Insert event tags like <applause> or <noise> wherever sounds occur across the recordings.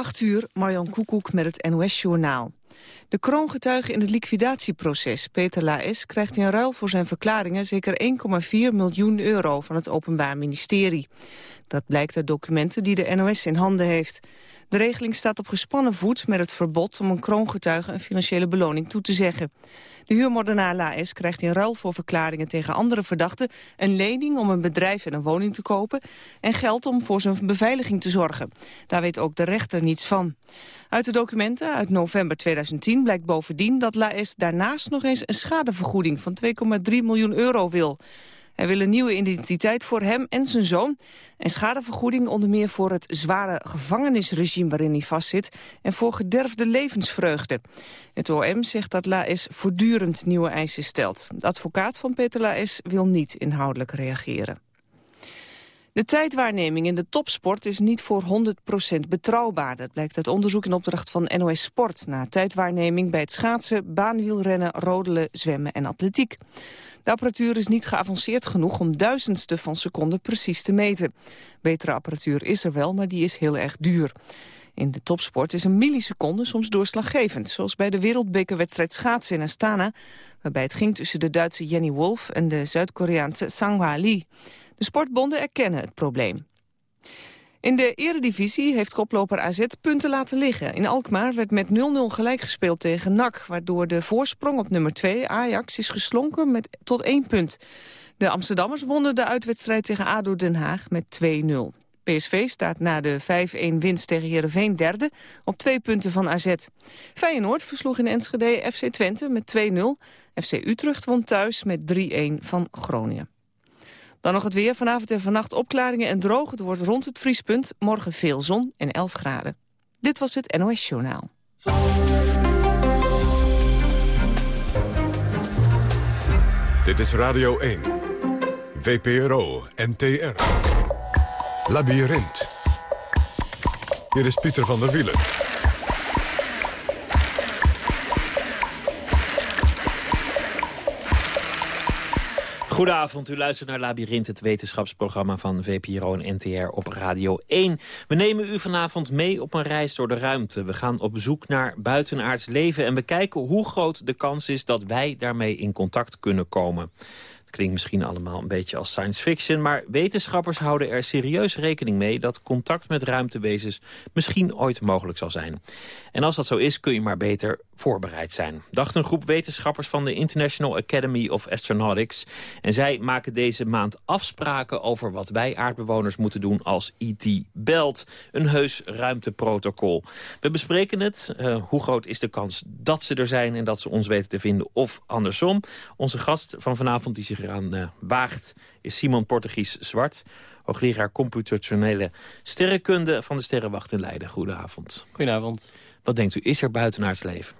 8 uur, Marjan Koekoek met het NOS-journaal. De kroongetuige in het liquidatieproces, Peter Laes, krijgt in ruil voor zijn verklaringen zeker 1,4 miljoen euro van het Openbaar Ministerie. Dat blijkt uit documenten die de NOS in handen heeft. De regeling staat op gespannen voet met het verbod om een kroongetuige een financiële beloning toe te zeggen. De huurmoordenaar Laes krijgt in ruil voor verklaringen tegen andere verdachten een lening om een bedrijf en een woning te kopen en geld om voor zijn beveiliging te zorgen. Daar weet ook de rechter niets van. Uit de documenten uit november 2010 blijkt bovendien dat Laes daarnaast nog eens een schadevergoeding van 2,3 miljoen euro wil. Hij wil een nieuwe identiteit voor hem en zijn zoon. En schadevergoeding onder meer voor het zware gevangenisregime waarin hij vastzit... en voor gederfde levensvreugde. Het OM zegt dat Laes voortdurend nieuwe eisen stelt. De advocaat van Peter Laes wil niet inhoudelijk reageren. De tijdwaarneming in de topsport is niet voor 100% betrouwbaar. Dat blijkt uit onderzoek in opdracht van NOS Sport... na tijdwaarneming bij het schaatsen, baanwielrennen, rodelen, zwemmen en atletiek. De apparatuur is niet geavanceerd genoeg om duizendste van seconde precies te meten. Betere apparatuur is er wel, maar die is heel erg duur. In de topsport is een milliseconde soms doorslaggevend. Zoals bij de wereldbekerwedstrijd schaatsen in Astana... waarbij het ging tussen de Duitse Jenny Wolf en de Zuid-Koreaanse Sanghwa Lee. De sportbonden erkennen het probleem. In de eredivisie heeft koploper AZ punten laten liggen. In Alkmaar werd met 0-0 gelijk gespeeld tegen NAC... waardoor de voorsprong op nummer 2, Ajax, is geslonken met tot één punt. De Amsterdammers wonnen de uitwedstrijd tegen ADO Den Haag met 2-0. PSV staat na de 5-1 winst tegen Heerenveen derde op twee punten van AZ. Feyenoord versloeg in Enschede FC Twente met 2-0. FC Utrecht won thuis met 3-1 van Groningen. Dan nog het weer. Vanavond en vannacht opklaringen en droog. Het wordt rond het vriespunt. Morgen veel zon en 11 graden. Dit was het NOS Journaal. Dit is Radio 1. VPRO NTR. Labyrinth. Hier is Pieter van der Wielen. Goedenavond, u luistert naar Labyrinth, het wetenschapsprogramma van VPRO en NTR op Radio 1. We nemen u vanavond mee op een reis door de ruimte. We gaan op zoek naar buitenaards leven en bekijken hoe groot de kans is dat wij daarmee in contact kunnen komen. Klinkt misschien allemaal een beetje als science fiction... maar wetenschappers houden er serieus rekening mee... dat contact met ruimtewezens misschien ooit mogelijk zal zijn. En als dat zo is, kun je maar beter voorbereid zijn. Dacht een groep wetenschappers van de International Academy of Astronautics. En zij maken deze maand afspraken over wat wij aardbewoners moeten doen als ET belt. Een heus ruimteprotocol. We bespreken het. Uh, hoe groot is de kans dat ze er zijn en dat ze ons weten te vinden of andersom. Onze gast van vanavond die zich eraan uh, waagt is Simon Portugies Zwart. Hoogleraar computationele sterrenkunde van de Sterrenwacht in Leiden. Goedenavond. Goedenavond. Wat denkt u, is er buitenaards leven?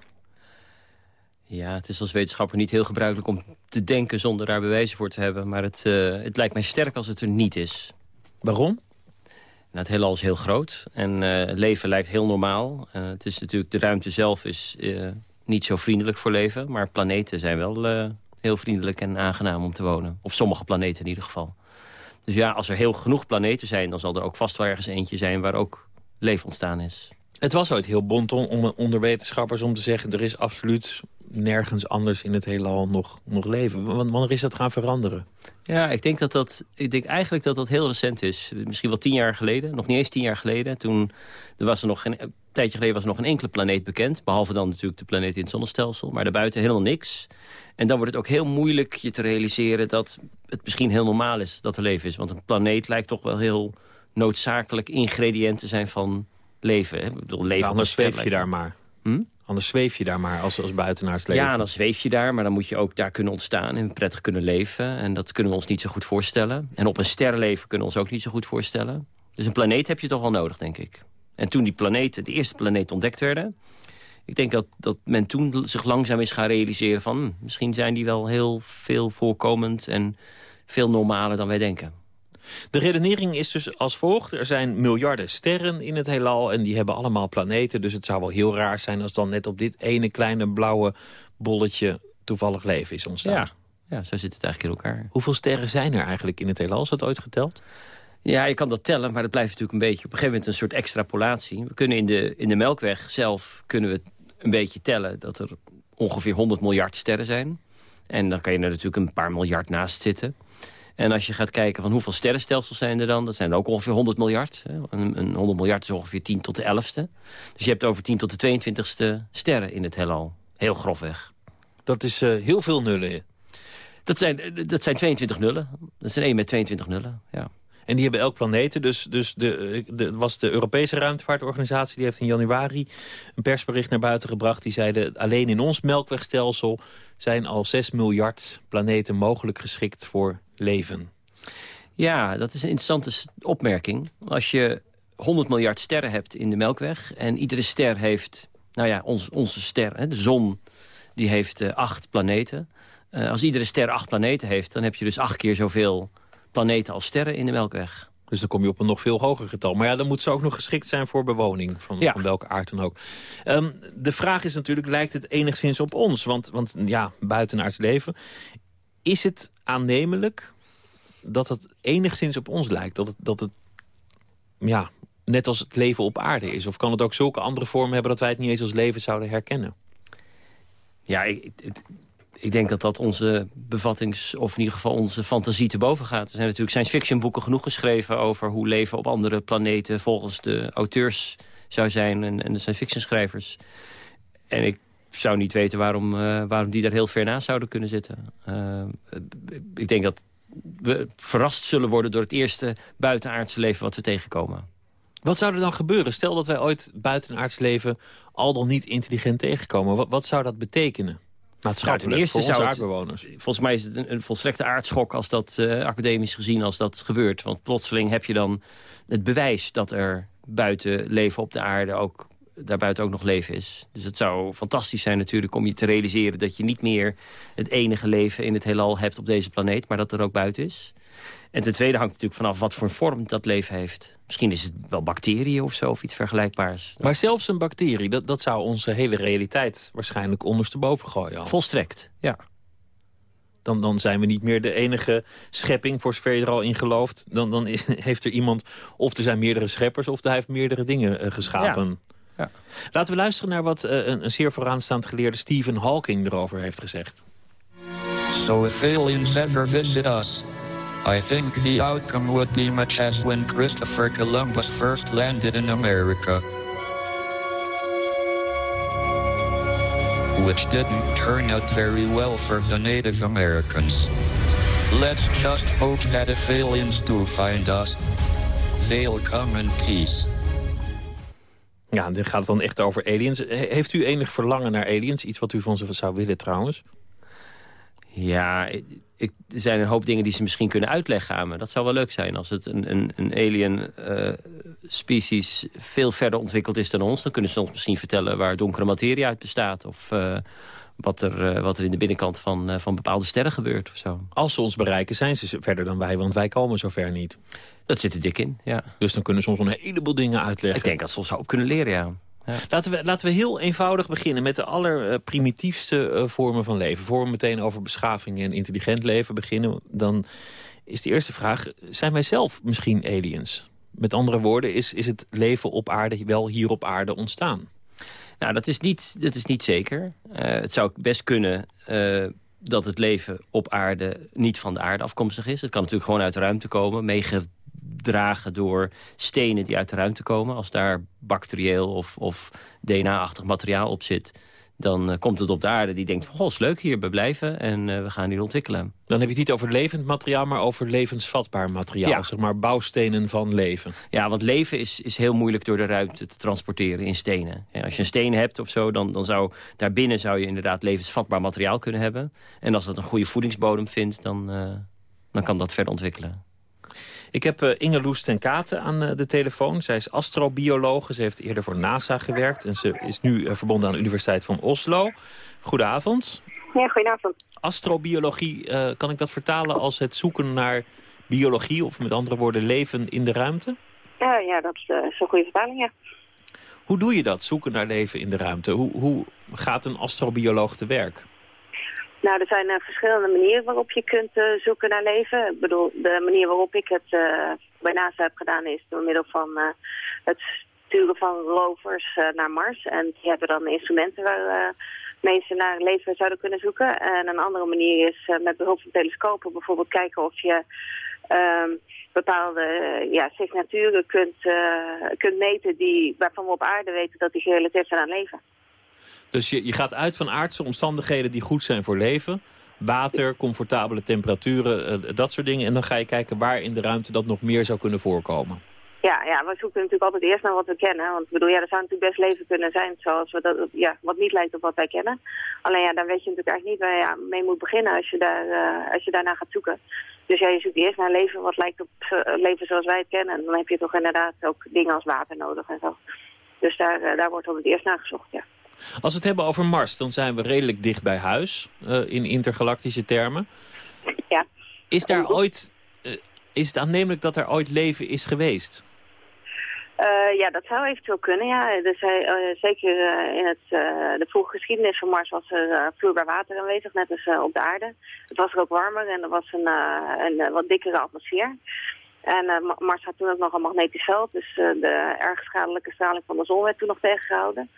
Ja, het is als wetenschapper niet heel gebruikelijk om te denken zonder daar bewijzen voor te hebben. Maar het, uh, het lijkt mij sterk als het er niet is. Waarom? Nou, het heelal is heel groot en uh, het leven lijkt heel normaal. Uh, het is natuurlijk, de ruimte zelf is niet zo vriendelijk voor leven. Maar planeten zijn wel heel vriendelijk en aangenaam om te wonen. Of sommige planeten in ieder geval. Dus ja, als er heel genoeg planeten zijn... dan zal er ook vast wel ergens eentje zijn waar ook leven ontstaan is. Het was ooit heel bont om, onder wetenschappers om te zeggen... er is absoluut nergens anders in het heelal nog, nog leven. Wanneer is dat gaan veranderen? Ja, ik denk, dat dat, ik denk eigenlijk dat dat heel recent is. Misschien wel tien jaar geleden, nog niet eens tien jaar geleden. Toen er was er nog geen, een tijdje geleden was er nog een enkele planeet bekend. Behalve dan natuurlijk de planeet in het zonnestelsel. Maar daarbuiten helemaal niks. En dan wordt het ook heel moeilijk je te realiseren... dat het misschien heel normaal is dat er leven is. Want een planeet lijkt toch wel heel noodzakelijk ingrediënt te zijn van leven. Ik bedoel, leven ja, anders zweef je daar maar. Hm? Anders zweef je daar maar als, als buitenaars leven. Ja, dan zweef je daar, maar dan moet je ook daar kunnen ontstaan... en prettig kunnen leven. En dat kunnen we ons niet zo goed voorstellen. En op een ster leven kunnen we ons ook niet zo goed voorstellen. Dus een planeet heb je toch wel nodig, denk ik. En toen die planeten, de eerste planeet ontdekt werden... ik denk dat, dat men toen zich langzaam is gaan realiseren van... Misschien zijn die wel heel veel voorkomend en veel normaler dan wij denken. De redenering is dus als volgt. Er zijn miljarden sterren in het heelal en die hebben allemaal planeten. Dus het zou wel heel raar zijn als dan net op dit ene kleine blauwe bolletje toevallig leven is ontstaan. Ja, ja zo zit het eigenlijk in elkaar. Hoeveel sterren zijn er eigenlijk in het heelal? Is dat ooit geteld? Ja, je kan dat tellen, maar dat blijft natuurlijk een beetje op een gegeven moment een soort extrapolatie. We kunnen in de, in de Melkweg zelf kunnen we een beetje tellen dat er ongeveer 100 miljard sterren zijn. En dan kan je er natuurlijk een paar miljard naast zitten. En als je gaat kijken van hoeveel sterrenstelsels zijn er dan... dat zijn er ook ongeveer 100 miljard. Een, een 100 miljard is ongeveer 10 tot de 11ste. Dus je hebt over 10 tot de 22ste sterren in het heelal. Heel grofweg. Dat is uh, heel veel nullen. Dat zijn, dat zijn 22 nullen. Dat zijn één met 22 nullen, ja. En die hebben elk planeet. Dus, dus de, de, was de Europese ruimtevaartorganisatie... die heeft in januari een persbericht naar buiten gebracht. Die zeiden alleen in ons melkwegstelsel... zijn al 6 miljard planeten mogelijk geschikt voor leven. Ja, dat is een interessante opmerking. Als je 100 miljard sterren hebt in de Melkweg... en iedere ster heeft, nou ja, ons, onze ster, hè, de zon... die heeft uh, acht planeten. Uh, als iedere ster acht planeten heeft... dan heb je dus acht keer zoveel planeten als sterren in de Melkweg. Dus dan kom je op een nog veel hoger getal. Maar ja, dan moet ze ook nog geschikt zijn voor bewoning. Van, van welke aard dan ook. Um, de vraag is natuurlijk, lijkt het enigszins op ons? Want, want ja, buitenaards leven. Is het aannemelijk dat het enigszins op ons lijkt? Dat het, dat het ja, net als het leven op aarde is? Of kan het ook zulke andere vormen hebben... dat wij het niet eens als leven zouden herkennen? Ja, ik, ik denk dat dat onze bevattings... of in ieder geval onze fantasie te boven gaat. Er zijn natuurlijk science fiction boeken genoeg geschreven... over hoe leven op andere planeten volgens de auteurs zou zijn... en, en de science fiction schrijvers. En ik zou niet weten waarom, uh, waarom die daar heel ver naast zouden kunnen zitten. Uh, ik denk dat we verrast zullen worden door het eerste buitenaardse leven wat we tegenkomen. Wat zou er dan gebeuren? Stel dat wij ooit buitenaards leven al dan niet intelligent tegenkomen. Wat, wat zou dat betekenen? Maatschappelijk, nou, eerste voor onze aardbewoners. Volgens mij is het een, een volstrekte aardschok als dat uh, academisch gezien als dat gebeurt. Want plotseling heb je dan het bewijs dat er buiten leven op de aarde ook daarbuiten ook nog leven is. Dus het zou fantastisch zijn natuurlijk om je te realiseren... dat je niet meer het enige leven in het heelal hebt op deze planeet... maar dat er ook buiten is. En ten tweede hangt natuurlijk vanaf wat voor vorm dat leven heeft. Misschien is het wel bacteriën of zo, of iets vergelijkbaars. Maar zelfs een bacterie, dat, dat zou onze hele realiteit waarschijnlijk ondersteboven gooien. Al. Volstrekt, ja. Dan, dan zijn we niet meer de enige schepping, voor zover je er al in gelooft. Dan, dan <laughs> heeft er iemand, of er zijn meerdere scheppers... of hij heeft meerdere dingen uh, geschapen. Ja. Laten we luisteren naar wat uh, een, een, zeer vooraanstaand geleerde Stephen Hawking erover heeft gezegd. So if aliens ever visit us, I think the outcome would be much as when Christopher Columbus first landed in America. Which didn't turn out very well for the Native Americans. Let's just hope that if aliens do find us, they'll come in peace. Ja, dan gaat het dan echt over aliens. Heeft u enig verlangen naar aliens? Iets wat u van ze zou willen trouwens? Ja, ik, er zijn een hoop dingen die ze misschien kunnen uitleggen aan me. Dat zou wel leuk zijn als het een, een, een alien uh, species veel verder ontwikkeld is dan ons. Dan kunnen ze ons misschien vertellen waar donkere materie uit bestaat. Of uh, wat, er, uh, wat er in de binnenkant van, van bepaalde sterren gebeurt of zo. Als ze ons bereiken zijn ze verder dan wij, want wij komen zover niet. Dat zit er dik in, ja. Dus dan kunnen ze ons een heleboel dingen uitleggen. Ik denk dat ze ons ook kunnen leren, ja. Ja. Laten, we, laten we heel eenvoudig beginnen met de allerprimitiefste uh, vormen van leven. Voor we meteen over beschaving en intelligent leven beginnen... dan is de eerste vraag, zijn wij zelf misschien aliens? Met andere woorden, is, is het leven op aarde wel hier op aarde ontstaan? Nou, dat is niet, dat is niet zeker. Uh, het zou best kunnen uh, dat het leven op aarde niet van de aarde afkomstig is. Het kan natuurlijk gewoon uit de ruimte komen, meege dragen door stenen die uit de ruimte komen. Als daar bacterieel of, of DNA-achtig materiaal op zit... dan uh, komt het op de aarde die denkt... goh, is leuk hier, we blijven en uh, we gaan hier ontwikkelen. Dan heb je het niet over levend materiaal, maar over levensvatbaar materiaal. Ja. Zeg maar bouwstenen van leven. Ja, want leven is, is heel moeilijk door de ruimte te transporteren in stenen. En als je een steen hebt of zo, dan, dan zou daarbinnen zou je inderdaad levensvatbaar materiaal kunnen hebben. En als dat een goede voedingsbodem vindt, dan, uh, dan kan dat verder ontwikkelen. Ik heb uh, Inge Loes ten Katen aan uh, de telefoon. Zij is astrobiologe. Ze heeft eerder voor NASA gewerkt. En ze is nu uh, verbonden aan de Universiteit van Oslo. Goedenavond. Ja, goedenavond. Astrobiologie, kan ik dat vertalen als het zoeken naar biologie... of met andere woorden leven in de ruimte? Ja, ja dat is, is een goede vertaling, ja. Hoe doe je dat, zoeken naar leven in de ruimte? Hoe, hoe gaat een astrobioloog te werk? Nou, er zijn uh, verschillende manieren waarop je kunt uh, zoeken naar leven. Ik bedoel, de manier waarop ik het uh, bij NASA heb gedaan is door middel van het sturen van rovers naar Mars. En die hebben dan instrumenten waar mensen naar leven zouden kunnen zoeken. En een andere manier is met behulp van telescopen bijvoorbeeld kijken of je ehm, bepaalde ja, signaturen kunt, kunt meten die, waarvan we op aarde weten dat die gerelateerd zijn aan leven. Dus je, je gaat uit van aardse omstandigheden die goed zijn voor leven. Water, comfortabele temperaturen, eh, dat soort dingen. En dan ga je kijken waar in de ruimte dat nog meer zou kunnen voorkomen. Ja, ja, we zoeken natuurlijk altijd eerst naar wat we kennen. Want ik bedoel, ja, er zou natuurlijk best leven kunnen zijn zoals we dat, ja, wat niet lijkt op wat wij kennen. Alleen ja, dan weet je natuurlijk eigenlijk niet waar je mee moet beginnen als je, daar, uh, als je daarna gaat zoeken. Dus ja, je zoekt eerst naar leven wat lijkt op uh, leven zoals wij het kennen. En dan heb je toch inderdaad ook dingen als water nodig en zo. Dus daar, daar wordt het eerst naar gezocht, ja. Als we het hebben over Mars, dan zijn we redelijk dicht bij huis, uh, in intergalactische termen. Ja. Is daar ooit, uh, is het aannemelijk dat er ooit leven is geweest? Uh, ja, dat zou eventueel kunnen, ja. Dus, zeker in het, de vroege geschiedenis van Mars was er vloeibaar water aanwezig, net als op de aarde. Het was er ook warmer en er was een, een wat dikkere atmosfeer. En Mars had toen ook nog een magnetisch veld, dus de erg schadelijke straling van de zon werd toen nog tegengehouden.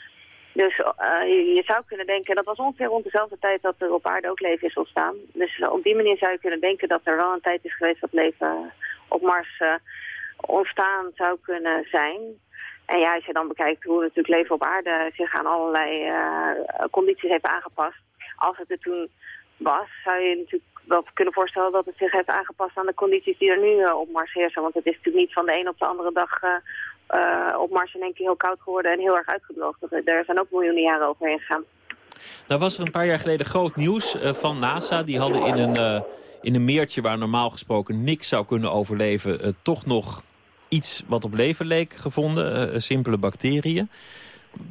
Dus uh, je, zou kunnen denken, dat was ongeveer rond dezelfde tijd dat er op aarde ook leven is ontstaan. Dus uh, op die manier zou je kunnen denken dat er wel een tijd is geweest dat leven op Mars uh, ontstaan zou kunnen zijn. En ja, als je dan bekijkt hoe natuurlijk leven op aarde zich aan allerlei condities heeft aangepast. Als het er toen was, zou je natuurlijk wel kunnen voorstellen dat het zich heeft aangepast aan de condities die er nu op Mars heersen. Want het is natuurlijk niet van de een op de andere dag uh, op Mars in één keer heel koud geworden en heel erg uitgedroogd. Daar zijn ook miljoenen jaren overheen gegaan. Nou was er een paar jaar geleden groot nieuws uh, van NASA. Die hadden in een, uh, in een meertje waar normaal gesproken niks zou kunnen overleven... toch nog iets wat op leven leek gevonden, simpele bacteriën.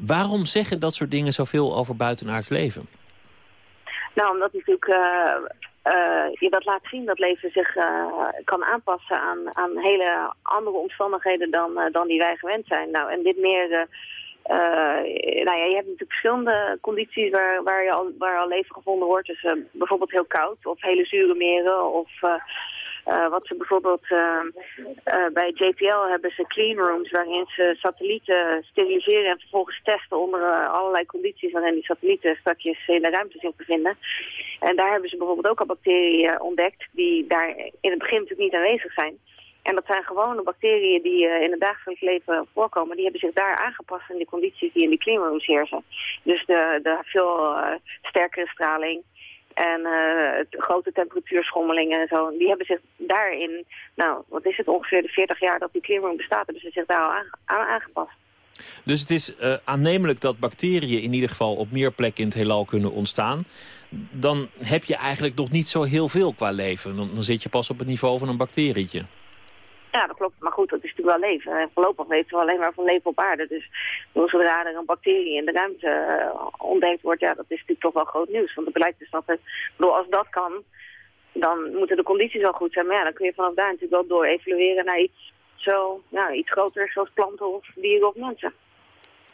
Waarom zeggen dat soort dingen zoveel over buitenaards leven? Nou, omdat natuurlijk uh, je dat laat zien dat leven zich uh, kan aanpassen aan, aan hele andere omstandigheden dan, uh, dan die wij gewend zijn. Nou, en dit meer... nou ja, je hebt natuurlijk verschillende condities waar, waar, je al, waar al leven gevonden wordt. Dus bijvoorbeeld heel koud of hele zure meren of wat ze bijvoorbeeld uh, uh, bij JPL hebben ze clean rooms waarin ze satellieten steriliseren en vervolgens testen onder allerlei condities waarin die satellieten straks in de ruimte zich bevinden. En daar hebben ze bijvoorbeeld ook al bacteriën ontdekt die daar in het begin natuurlijk niet aanwezig zijn. En dat zijn gewone bacteriën die in het dagelijks leven voorkomen. Die hebben zich daar aangepast aan de condities die in die cleanrooms heersen. Dus de, de veel sterkere straling, en uh, grote temperatuurschommelingen en zo. Die hebben zich daarin, nou, wat is het, ongeveer de 40 jaar dat die cleanroom bestaat, hebben ze zich daar al aan, aangepast. Dus het is uh, aannemelijk dat bacteriën in ieder geval op meer plekken in het heelal kunnen ontstaan. Dan heb je eigenlijk nog niet zo heel veel qua leven. Dan, dan zit je pas op het niveau van een bacterietje. Ja, dat klopt. Maar goed, dat is natuurlijk wel leven. En voorlopig weten we alleen maar van leven op aarde. Dus zodra er een bacterie in de ruimte uh, ontdekt wordt, ja, dat is natuurlijk toch wel groot nieuws. Want het blijkt dus dat het, bedoel, als dat kan, dan moeten de condities wel goed zijn. Maar ja, dan kun je vanaf daar natuurlijk wel door evolueren naar iets zo, ja, iets groter zoals planten of dieren of mensen.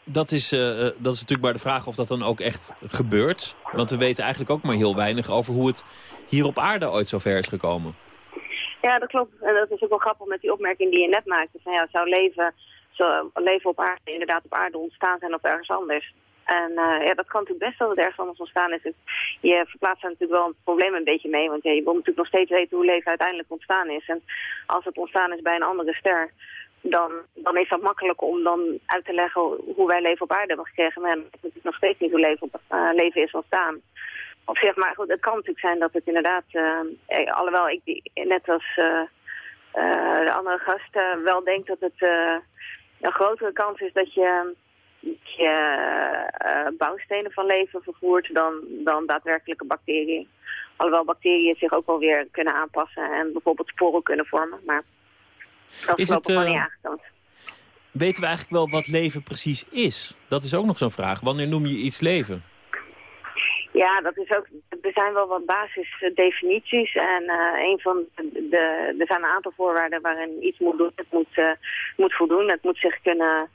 Dat is, uh, dat is natuurlijk maar de vraag of dat dan ook echt gebeurt. Want we weten eigenlijk ook maar heel weinig over hoe het hier op aarde ooit zover is gekomen. Ja, dat klopt. En dat is ook wel grappig met die opmerking die je net maakte. Van, ja, zou leven, zo, leven op aarde inderdaad op aarde ontstaan zijn of ergens anders? En uh, ja, dat kan natuurlijk best dat het ergens anders ontstaan is. Je verplaatst daar natuurlijk wel een probleem een beetje mee. Want je wil natuurlijk nog steeds weten hoe leven uiteindelijk ontstaan is. En als het ontstaan is bij een andere ster, dan, dan is dat makkelijk om dan uit te leggen hoe wij leven op aarde hebben gekregen. Maar ja, het natuurlijk nog steeds niet hoe leven, op, uh, leven is ontstaan op zich, maar goed, het kan natuurlijk zijn dat het inderdaad, uh, alhoewel ik net als uh, uh, de andere gasten wel denk dat het een grotere kans is dat je, je bouwstenen van leven vervoert dan, dan daadwerkelijke bacteriën. Alhoewel bacteriën zich ook wel weer kunnen aanpassen en bijvoorbeeld sporen kunnen vormen, maar dat is, is niet aangetoond. Weten we eigenlijk wel wat leven precies is? Dat is ook nog zo'n vraag. Wanneer noem je iets leven? Ja, dat is ook, er zijn wel wat basisdefinities. En uh, een van de, er zijn een aantal voorwaarden waarin iets moet doen. Het moet, uh, moet voldoen. Het moet zich kunnen,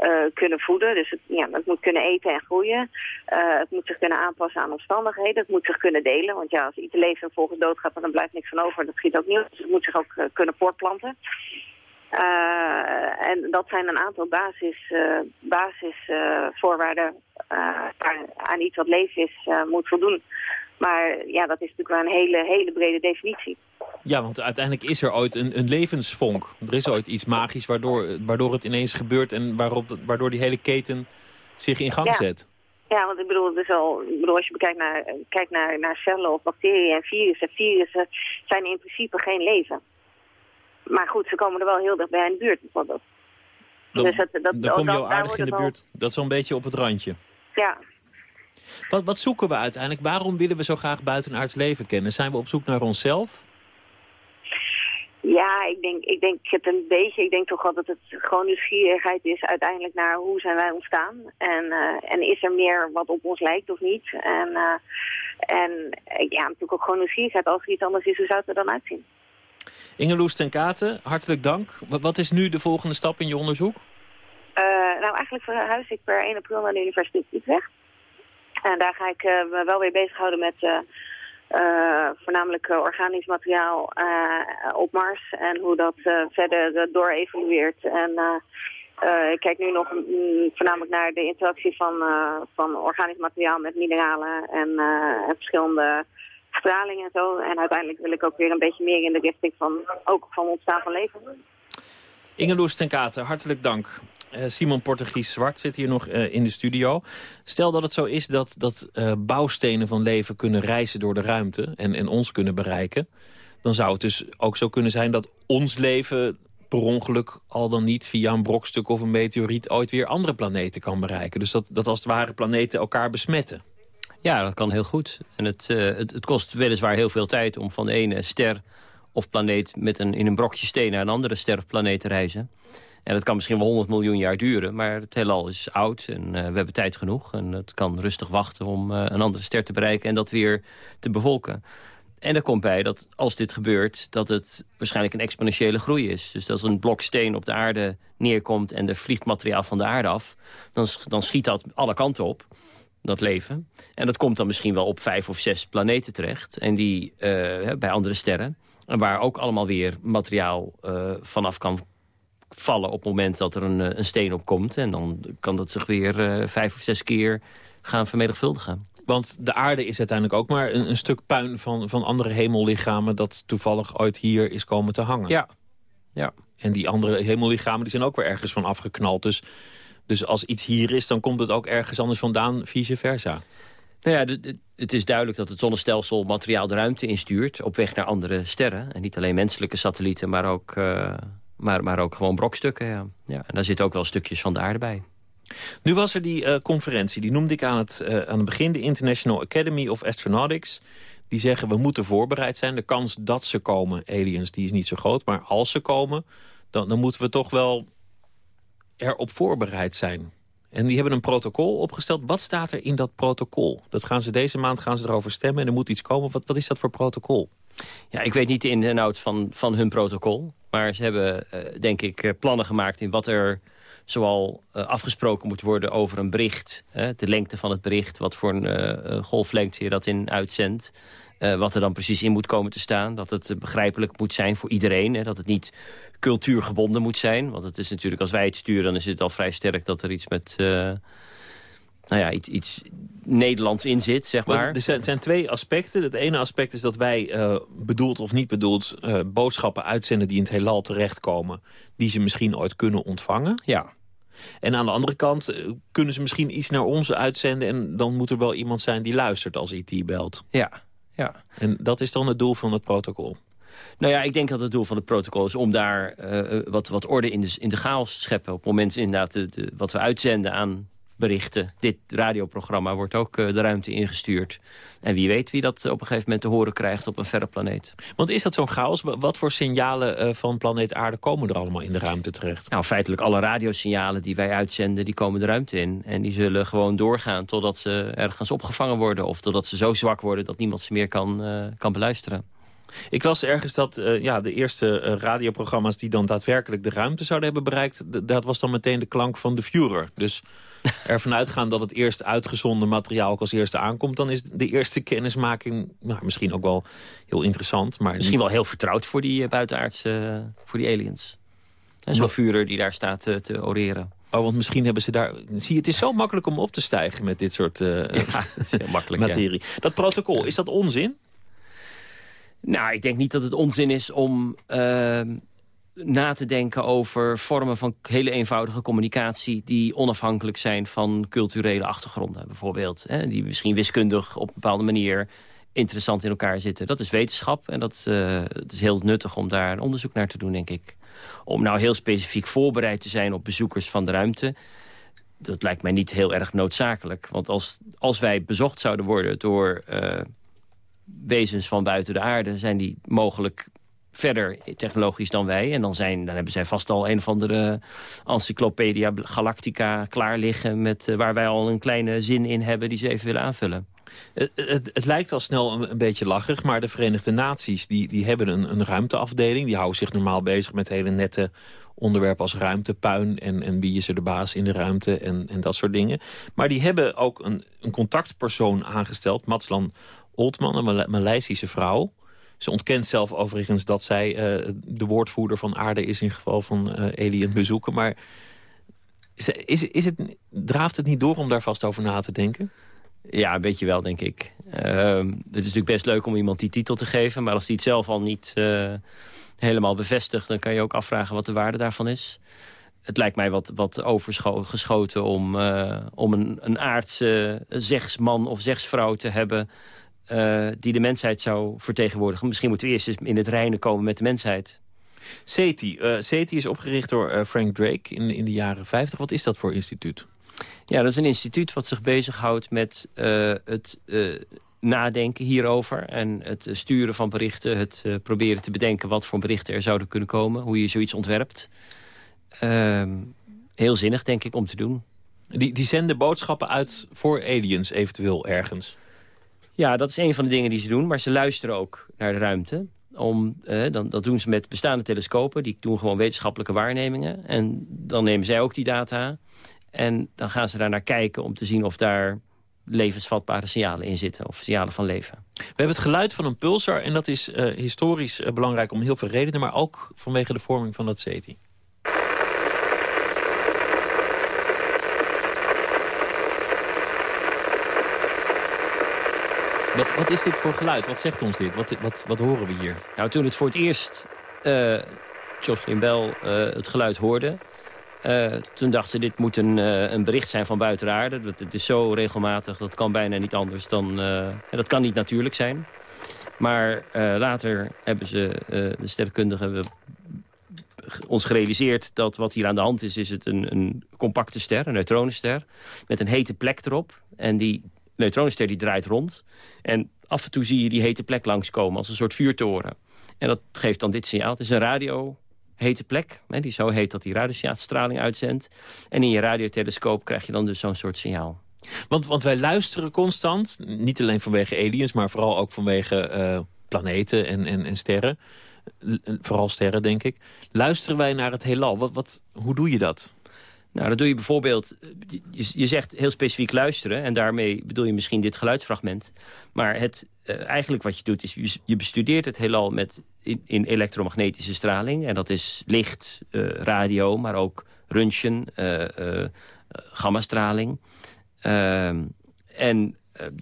uh, kunnen voeden. Dus het, ja, het moet kunnen eten en groeien. het moet zich kunnen aanpassen aan omstandigheden. Het moet zich kunnen delen. Want ja, als iets leeft en volgens doodgaat, dan blijft niks van over. Dat schiet ook niet. Dus het moet zich ook kunnen voortplanten. en dat zijn een aantal basis, basisvoorwaarden aan iets wat leven is moet voldoen. Maar ja, dat is natuurlijk wel een hele, hele brede definitie. Ja, want uiteindelijk is er ooit een, een levensvonk. Er is ooit iets magisch waardoor, waardoor het ineens gebeurt... en waarop, waardoor die hele keten zich in gang zet. Ja, want ik bedoel, is al, ik bedoel, als je bekijkt naar, kijkt naar, naar cellen of bacteriën en virussen... virussen zijn in principe geen leven. Maar goed, ze komen er wel heel dicht bij in de buurt bijvoorbeeld. Dan, dus dat, dat, dan kom je al aardig in de buurt. Dat is zo'n beetje op het randje. Ja, wat, wat zoeken we uiteindelijk? Waarom willen we zo graag buitenaards leven kennen? Zijn we op zoek naar onszelf? Ja, ik denk, ik denk het een beetje. Ik denk toch wel dat het gewoon nieuwsgierigheid is uiteindelijk naar hoe zijn wij ontstaan. En, uh, en is er meer wat op ons lijkt of niet. En, uh, en ja, natuurlijk ook gewoon nieuwsgierigheid. Als er iets anders is, hoe zou het er dan uitzien? Ingeloes ten Katen, hartelijk dank. Wat, wat is nu de volgende stap in je onderzoek? Uh, nou, eigenlijk verhuis ik per 1 april naar de Universiteit Utrecht. En daar ga ik uh, me wel weer bezighouden met uh, voornamelijk organisch materiaal op Mars. En hoe dat verder doorevolueert. En ik kijk nu nog mm, voornamelijk naar de interactie van, van organisch materiaal met mineralen en, en verschillende straling en zo. En uiteindelijk wil ik ook weer een beetje meer in de richting van, ook van ontstaan van leven. Ingeloes ten hartelijk dank. Eh, Simon Portugies Zwart zit hier nog uh, in de studio. Stel dat het zo is dat, dat uh, bouwstenen van leven kunnen reizen door de ruimte... En, en ons kunnen bereiken... dan zou het dus ook zo kunnen zijn dat ons leven per ongeluk al dan niet via een brokstuk of een meteoriet ooit weer andere planeten kan bereiken. Dus dat, dat als het ware planeten elkaar besmetten. Ja, dat kan heel goed. En het, het, het kost weliswaar heel veel tijd om van de ene ster of planeet met een, in een brokje steen naar een andere ster of planeet te reizen. En dat kan misschien wel 100 miljoen jaar duren, maar het heelal is oud en uh, we hebben tijd genoeg. En het kan rustig wachten om uh, een andere ster te bereiken en dat weer te bevolken. En er komt bij dat als dit gebeurt, dat het waarschijnlijk een exponentiële groei is. Dus als een blok steen op de aarde neerkomt en er vliegt materiaal van de aarde af... dan, dan schiet dat alle kanten op, dat leven. En dat komt dan misschien wel op vijf of zes planeten terecht. En die uh, bij andere sterren. En waar ook allemaal weer materiaal vanaf kan vallen op het moment dat er een, eh, een steen op komt. En dan kan dat zich weer uh, vijf of zes keer gaan vermenigvuldigen. Want de aarde is uiteindelijk ook maar een, een, stuk puin van, van andere hemellichamen... dat toevallig ooit hier is komen te hangen. Ja. ja. En die andere hemellichamen die zijn ook weer ergens van afgeknald. Dus, dus als iets hier is, dan komt het ook ergens anders vandaan, vice versa. Nou ja, het is duidelijk dat het zonnestelsel materiaal de ruimte instuurt... op weg naar andere sterren. En niet alleen menselijke satellieten, maar ook... Uh maar, maar ook gewoon brokstukken, ja. En daar zitten ook wel stukjes van de aarde bij. Nu was er die uh, conferentie, die noemde ik aan het, uh, aan het begin... de International Academy of Astronautics. Die zeggen, we moeten voorbereid zijn. De kans dat ze komen, aliens, die is niet zo groot. Maar als ze komen, dan, dan moeten we toch wel erop voorbereid zijn. En die hebben een protocol opgesteld. Wat staat er in dat protocol? Dat gaan ze deze maand gaan ze erover stemmen en er moet iets komen. Wat, wat is dat voor protocol? Ja, ik weet niet de inhoud van, van hun protocol. Maar ze hebben, uh, denk ik, eh, plannen gemaakt in wat er zoal uh, afgesproken moet worden over een bericht. de lengte van het bericht, wat voor een golflengte je dat in uitzendt. wat er dan precies in moet komen te staan. Dat het begrijpelijk moet zijn voor iedereen. Dat het niet cultuurgebonden moet zijn. Want het is natuurlijk, als wij het sturen, dan is het al vrij sterk dat er iets met nou ja, iets, iets Nederlands in zit, zeg maar. Er zijn, zijn, twee aspecten. Het ene aspect is dat wij, uh, bedoeld of niet bedoeld... Uh, boodschappen uitzenden die in het heelal terechtkomen... die ze misschien ooit kunnen ontvangen. Ja. En aan de andere kant uh, kunnen ze misschien iets naar ons uitzenden... en dan moet er wel iemand zijn die luistert als IT belt. Ja, ja. En dat is dan het doel van het protocol. Nou ja, ik denk dat het doel van het protocol is om daar wat, wat orde in de, in de chaos te scheppen. Op het moment inderdaad de, de, wat we uitzenden aan berichten. Dit radioprogramma wordt ook uh, de ruimte ingestuurd. En wie weet wie dat op een gegeven moment te horen krijgt op een verre planeet. Want is dat zo'n chaos? Wat voor signalen uh, van planeet aarde komen er allemaal in de ruimte terecht? Nou, feitelijk alle radiosignalen die wij uitzenden, die komen de ruimte in. En die zullen gewoon doorgaan totdat ze ergens opgevangen worden. Of totdat ze zo zwak worden dat niemand ze meer kan, uh, kan beluisteren. Ik las ergens dat uh, ja, de eerste uh, radioprogramma's... die dan daadwerkelijk de ruimte zouden hebben bereikt... dat was dan meteen de klank van de Führer. Dus <laughs> ervan uitgaan dat het eerst uitgezonden materiaal ook als eerste aankomt... dan is de eerste kennismaking nou, misschien ook wel heel interessant. Maar misschien wel heel vertrouwd voor die uh, buitenaardse, voor die aliens. Zo'n vuurder die daar staat te oreren. Oh, want misschien hebben ze daar... Zie het is zo makkelijk om op te stijgen met dit soort <laughs> ja, is heel makkelijk, materie. Dat protocol, is dat onzin? Nou, ik denk niet dat het onzin is om ehm, na te denken over vormen van hele eenvoudige communicatie... die onafhankelijk zijn van culturele achtergronden, bijvoorbeeld. Hè, die misschien wiskundig op een bepaalde manier interessant in elkaar zitten. Dat is wetenschap en dat, uh, het is heel nuttig om daar onderzoek naar te doen, denk ik. Om nou heel specifiek voorbereid te zijn op bezoekers van de ruimte... dat lijkt mij niet heel erg noodzakelijk. Want als, als wij bezocht zouden worden door uh, wezens van buiten de aarde... zijn die mogelijk verder technologisch dan wij. En dan, zijn, dan hebben zij vast al een of andere encyclopedia galactica klaar liggen... Met, uh, waar wij al een kleine zin in hebben die ze even willen aanvullen. Het, het, lijkt al snel een, een, beetje lachig, maar de Verenigde Naties die, die hebben een, een ruimteafdeling. Die houden zich normaal bezig met hele nette onderwerpen als ruimtepuin en, en wie is er de baas in de ruimte en, en dat soort dingen. Maar die hebben ook een, een contactpersoon aangesteld, Matslan Oltman, een Maleisische vrouw. Ze ontkent zelf overigens dat zij uh, de woordvoerder van aarde is in geval van uh, alien bezoeken. Maar is, is, is het, draaft het niet door om daar vast over na te denken? Ja, een beetje wel, denk ik. Uh, het is natuurlijk best leuk om iemand die titel te geven... maar als die het zelf al niet uh, helemaal bevestigt... dan kan je ook afvragen wat de waarde daarvan is. Het lijkt mij wat, wat overgeschoten om, om een, een aardse zegsman of zegsvrouw te hebben... die de mensheid zou vertegenwoordigen. Misschien moeten we eerst eens in het reinen komen met de mensheid. SETI. SETI is opgericht door Frank Drake in, in de jaren 50. Wat is dat voor instituut? Ja, dat is een instituut wat zich bezighoudt met het nadenken hierover... en het sturen van berichten, het proberen te bedenken... wat voor berichten er zouden kunnen komen, hoe je zoiets ontwerpt. Ehm, heel zinnig, denk ik, om te doen. Die, die zenden boodschappen uit voor aliens eventueel ergens? Ja, dat is een van de dingen die ze doen, maar ze luisteren ook naar de ruimte. Om, eh, dan, dat doen ze met bestaande telescopen. Die doen gewoon wetenschappelijke waarnemingen. En dan nemen zij ook die data. En dan gaan ze daar naar kijken om te zien of daar levensvatbare signalen in zitten. Of signalen van leven. We hebben het geluid van een pulsar. En dat is uh, historisch uh, belangrijk om heel veel redenen. Maar ook vanwege de vorming van dat SETI. Wat, wat is dit voor geluid? Wat zegt ons dit? Wat, wat, wat horen we hier? Nou, toen het voor het eerst uh, Jocelyn Bell het geluid hoorde... Uh, toen dachten ze, dit moet een, een bericht zijn van buiten de aarde. Het is zo regelmatig, dat kan bijna niet anders dan... Dat kan niet natuurlijk zijn. Maar later hebben ze, de sterrenkundigen, ons gerealiseerd... dat wat hier aan de hand is, is het een, een compacte ster, een neutronenster... met een hete plek erop. En die neutronenster die draait rond. En af en toe zie je die hete plek langskomen als een soort vuurtoren. En dat geeft dan dit signaal. Het is een radio hete plek. Hè, die zo heet dat die radiostraling uitzendt. En in je radiotelescoop krijg je dan dus zo'n soort signaal. Want, want wij luisteren constant, niet alleen vanwege aliens... maar vooral ook vanwege uh, planeten en, en, en sterren. vooral sterren, denk ik. Luisteren wij naar het heelal? Wat, wat, hoe doe je dat? Nou, dat doe je bijvoorbeeld... Je, je, zegt heel specifiek luisteren... en daarmee bedoel je misschien dit geluidsfragment. Maar het, uh, eigenlijk wat je doet is... Je, je bestudeert het heelal met, in, in, elektromagnetische straling. En dat is licht, uh, radio, maar ook röntgen, uh, gammastraling. Ehm, en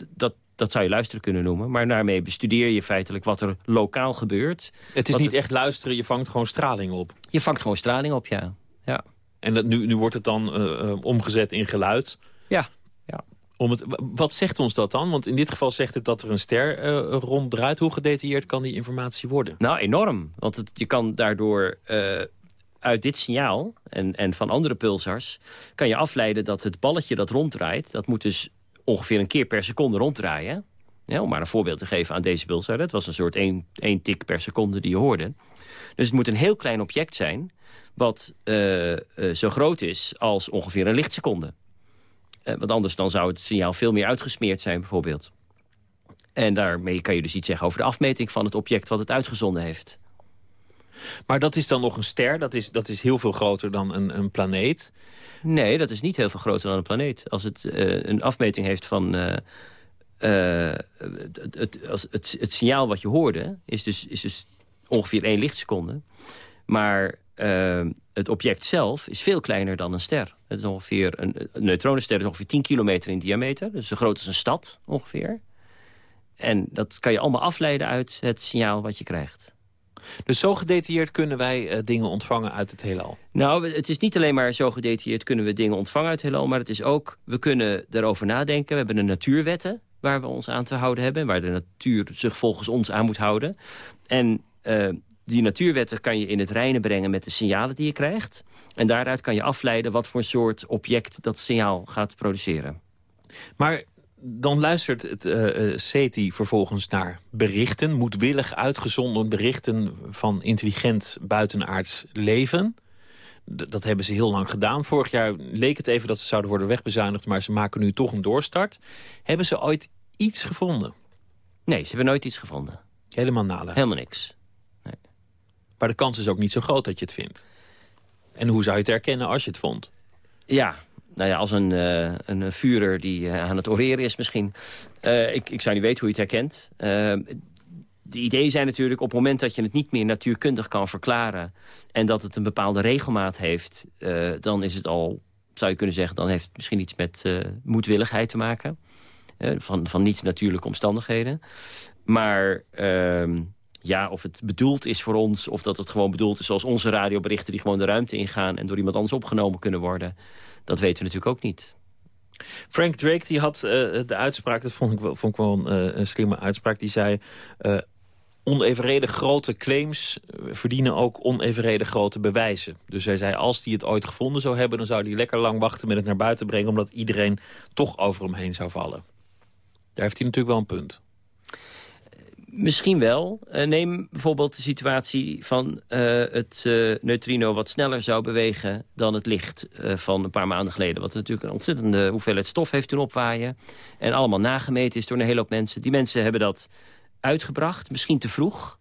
dat, dat zou je luisteren kunnen noemen. Maar daarmee bestudeer je feitelijk wat er lokaal gebeurt. Het is niet echt luisteren, je vangt gewoon straling op. Je vangt gewoon straling op, ja. En dat, nu, nu wordt het dan uh, omgezet in geluid. Ja. ja. Om het, wat zegt ons dat dan? Want in dit geval zegt het dat er een ster uh, ronddraait. Hoe gedetailleerd kan die informatie worden? Nou, enorm. Want het, je kan daardoor uh, uit dit signaal en, en van andere pulsars... kan je afleiden dat het balletje dat ronddraait... dat moet dus ongeveer een keer per seconde ronddraaien. Ja, om maar een voorbeeld te geven aan deze pulsar. Het was een soort één, één tik per seconde die je hoorde. Dus het moet een heel klein object zijn wat uh, uh, zo groot is als ongeveer een lichtseconde. Uh, want anders dan zou het signaal veel meer uitgesmeerd zijn bijvoorbeeld. En daarmee kan je dus iets zeggen over de afmeting van het object wat het uitgezonden heeft. Maar dat is dan nog een ster, dat is, dat is heel veel groter dan een, een planeet? Nee, dat is niet heel veel groter dan een planeet. Als het een afmeting heeft van... het, het, als het, het signaal wat je hoorde is dus, is dus ongeveer één lichtseconde. Maar uh, het object zelf is veel kleiner dan een ster. Het is ongeveer een, een neutronenster is ongeveer 10 kilometer in diameter. Dus zo groot als een stad ongeveer. En dat kan je allemaal afleiden uit het signaal wat je krijgt. Dus zo gedetailleerd kunnen wij uh, dingen ontvangen uit het heelal? Nou, het is niet alleen maar zo gedetailleerd kunnen we dingen ontvangen uit het heelal... maar het is ook, we kunnen erover nadenken. We hebben de natuurwetten waar we ons aan te houden hebben... waar de natuur zich volgens ons aan moet houden. En uh, die natuurwetten kan je in het reinen brengen met de signalen die je krijgt. En daaruit kan je afleiden wat voor soort object dat signaal gaat produceren. Maar dan luistert het uh, uh, CETI vervolgens naar berichten... moedwillig uitgezonden berichten van intelligent buitenaards leven. D dat hebben ze heel lang gedaan. Vorig jaar leek het even dat ze zouden worden wegbezuinigd... maar ze maken nu toch een doorstart. Hebben ze ooit iets gevonden? Nee, ze hebben nooit iets gevonden. Helemaal nada? Helemaal niks. Maar de kans is ook niet zo groot dat je het vindt. En hoe zou je het herkennen als je het vond? Ja, nou ja, als een, uh, een vuurder die uh, aan het oreren is misschien. Uh, ik, ik zou niet weten hoe je het herkent. de ideeën zijn natuurlijk op het moment dat je het niet meer natuurkundig kan verklaren... en dat het een bepaalde regelmaat heeft, dan is het al, zou je kunnen zeggen... dan heeft het misschien iets met moedwilligheid te maken. van, van niet-natuurlijke omstandigheden. Maar ehm, ja, of het bedoeld is voor ons... of dat het gewoon bedoeld is zoals onze radioberichten... die gewoon de ruimte ingaan en door iemand anders opgenomen kunnen worden... dat weten we natuurlijk ook niet. Frank Drake die had uh, de uitspraak, dat vond ik wel, vond ik wel een, een slimme uitspraak... die zei, uh, onevenredig grote claims verdienen ook onevenredig grote bewijzen. Dus hij zei, als hij het ooit gevonden zou hebben... dan zou hij lekker lang wachten met het naar buiten brengen... omdat iedereen toch over hem heen zou vallen. Daar heeft hij natuurlijk wel een punt. Misschien wel. Uh, neem bijvoorbeeld de situatie van uh, het uh, neutrino... wat sneller zou bewegen dan het licht van een paar maanden geleden. Wat natuurlijk een ontzettende hoeveelheid stof heeft toen opwaaien. En allemaal nagemeten is door een hele hoop mensen. Die mensen hebben dat uitgebracht, misschien te vroeg.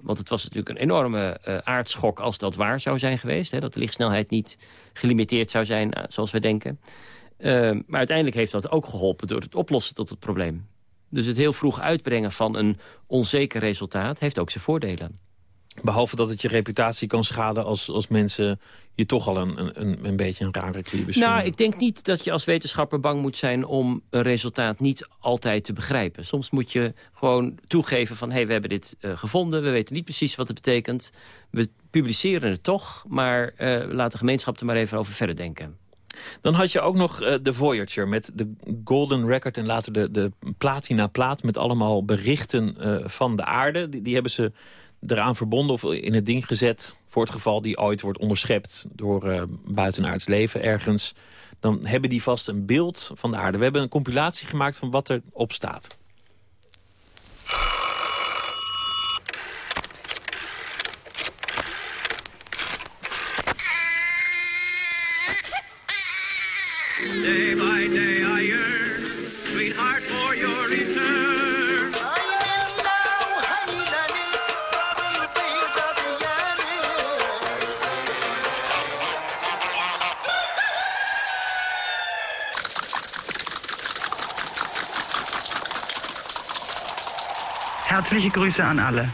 Want het was natuurlijk een enorme aardschok als dat waar zou zijn geweest. Hè, dat de lichtsnelheid niet gelimiteerd zou zijn zoals we denken. maar uiteindelijk heeft dat ook geholpen door het oplossen tot het probleem. Dus het heel vroeg uitbrengen van een onzeker resultaat heeft ook zijn voordelen. Behalve dat het je reputatie kan schaden als, als mensen je toch al een, een, een beetje een rare klier Nou, ik denk niet dat je als wetenschapper bang moet zijn om een resultaat niet altijd te begrijpen. Soms moet je gewoon toegeven van, hé, hey, we hebben dit uh, gevonden, we weten niet precies wat het betekent. We publiceren het toch, maar uh, laat de gemeenschap er maar even over verder denken. Dan had je ook nog uh, de Voyager met de Golden Record... en later de, de Platina plaat met allemaal berichten uh, van de aarde. Die, die, hebben ze eraan verbonden of in het ding gezet... voor het geval die ooit wordt onderschept door uh, buitenaards leven ergens. Dan hebben die vast een beeld van de aarde. We hebben een compilatie gemaakt van wat erop staat. Grüße an alle.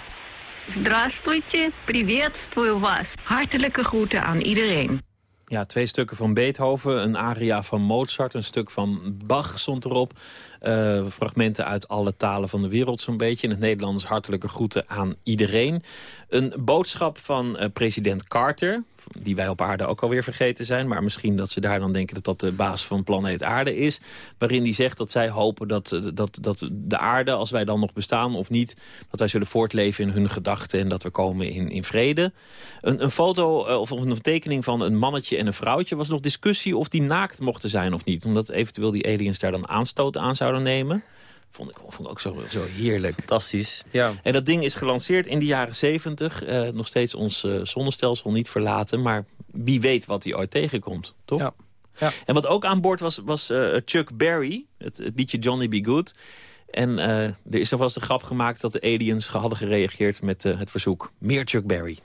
Здравствуйте, приветствую вас. Hartelijke groeten aan iedereen. Ja, twee stukken van Beethoven, een aria van Mozart, een stuk van Bach stond erop. Uh, fragmenten uit alle talen van de wereld zo'n beetje. In het Nederlands hartelijke groeten aan iedereen. Een boodschap van uh, president Carter, die wij op aarde ook alweer vergeten zijn. Maar misschien dat ze daar dan denken dat dat de baas van planeet aarde is. Waarin die zegt dat zij hopen dat, eh, dat, dat de aarde, als wij dan nog bestaan of niet... dat wij zullen voortleven in hun gedachten en dat we komen in, in vrede. Een, een foto of, of een tekening van een mannetje en een vrouwtje... was nog discussie of die naakt mochten zijn of niet. Omdat eventueel die aliens daar dan aanstoot aan zouden nemen. Vond ik, vond ik ook zo, zo heerlijk. Fantastisch. Ja. En dat ding is gelanceerd in de jaren 70. Uh, nog steeds ons uh, zonnestelsel niet verlaten. Maar wie weet wat hij ooit tegenkomt, toch? Ja. ja. En wat ook aan boord was, was uh, Chuck Berry. Het, het, liedje Johnny Be Good. En er is alvast de grap gemaakt dat de aliens hadden gereageerd met het verzoek. Meer Chuck Berry.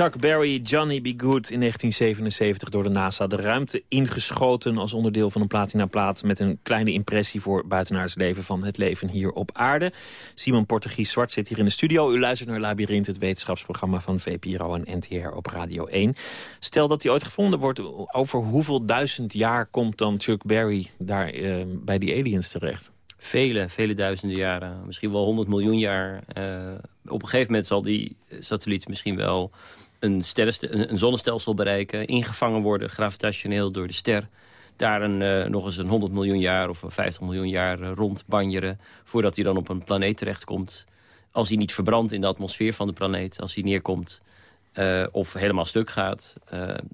Chuck Berry, Johnny Be Good in 1977 door de NASA de ruimte ingeschoten... als onderdeel van een platina-plaat met een kleine impressie voor buitenaards leven van het leven hier op aarde. Simon Portugies Zwart zit hier in de studio. U luistert naar Labyrinth, het wetenschapsprogramma van VPRO en NTR op Radio 1. Stel dat hij ooit gevonden wordt, over hoeveel duizend jaar komt dan Chuck Berry daar eh, bij die aliens terecht? Vele, vele duizenden jaren. Misschien wel 100 miljoen jaar. Uh, op een gegeven moment zal die satelliet misschien wel een, een, zonnestelsel bereiken... ingevangen worden gravitationeel door de ster... daar een, uh, nog eens een 100 miljoen jaar of 50 miljoen jaar uh, rondbanjeren... voordat hij dan op een planeet terechtkomt. Als hij niet verbrandt in de atmosfeer van de planeet... als hij neerkomt uh, of helemaal stuk gaat...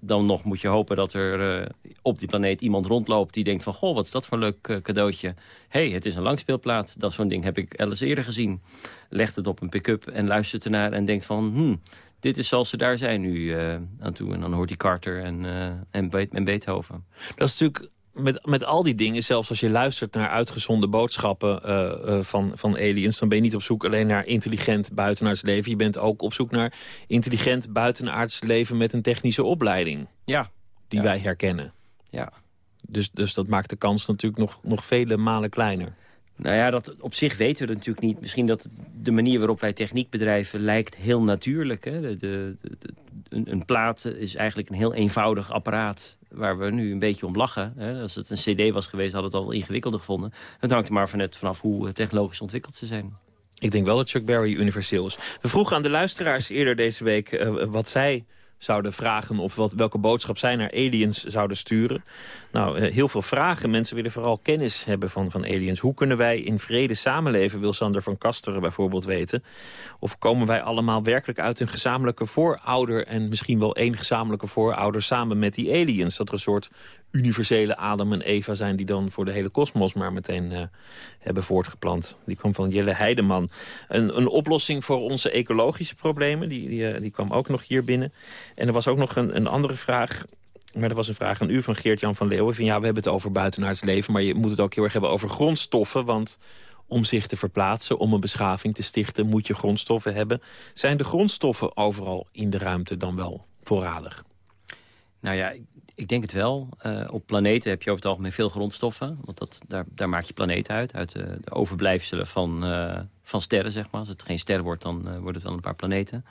dan nog moet je hopen dat er op die planeet iemand rondloopt... die denkt van, goh, wat is dat voor een leuk cadeautje. hey, het is een langspeelplaat. Dat zo'n ding heb ik al eerder gezien. Legt het op een pick-up en luistert ernaar en denkt van... Hmm, dit is zoals ze daar zijn nu uh, aan toe. En dan hoort hij Carter en, uh, en, Be en Beethoven. Dat is natuurlijk met, met al die dingen, zelfs als je luistert naar uitgezonde boodschappen uh, van, van aliens... dan ben je niet op zoek alleen naar intelligent buitenaards leven. Je bent ook op zoek naar intelligent buitenaards leven met een technische opleiding. Ja. Die wij herkennen. Ja. Dus, dus dat maakt de kans natuurlijk nog, nog vele malen kleiner. Nou ja, dat, op zich weten we natuurlijk niet. Misschien dat de manier waarop wij techniek bedrijven lijkt heel natuurlijk. Hè? De, de, een, een, plaat is eigenlijk een heel eenvoudig apparaat waar we nu een beetje om lachen. Hè? Als het een cd was geweest, hadden we het al ingewikkelder gevonden. Het hangt er maar van vanaf hoe technologisch ontwikkeld ze zijn. Ik denk wel dat Chuck Berry universeel is. We vroegen aan de luisteraars eerder deze week uh, wat zij zouden vragen... of wat, welke boodschap zij naar aliens zouden sturen. Nou, eh, heel veel vragen. Mensen willen vooral kennis hebben van, van aliens. Hoe kunnen wij in vrede samenleven, wil Sander van Kasteren bijvoorbeeld weten. Of komen wij allemaal werkelijk uit een gezamenlijke voorouder... en misschien wel één gezamenlijke voorouder samen met die aliens? Dat er een soort universele Adam en Eva zijn... die dan voor de hele kosmos maar meteen uh, hebben voortgeplant. Die kwam van Jelle Heideman. Een, een oplossing voor onze ecologische problemen, die, die, uh, die kwam ook nog hier binnen. En er was ook nog een, een andere vraag... Maar er was een vraag aan u van Geert-Jan van Leeuwen. Van, ja, we hebben het over buitenaards leven, maar je moet het ook heel erg hebben over grondstoffen. Want om zich te verplaatsen, om een beschaving te stichten, moet je grondstoffen hebben. Zijn de grondstoffen overal in de ruimte dan wel voorradig? Nou ja, ik denk het wel. Uh, op planeten heb je over het algemeen veel grondstoffen. Want dat, daar, daar maak je planeten uit. Uit de, overblijfselen van, uh, van sterren, zeg maar. Als het geen ster wordt, dan uh, wordt het wel een paar planeten.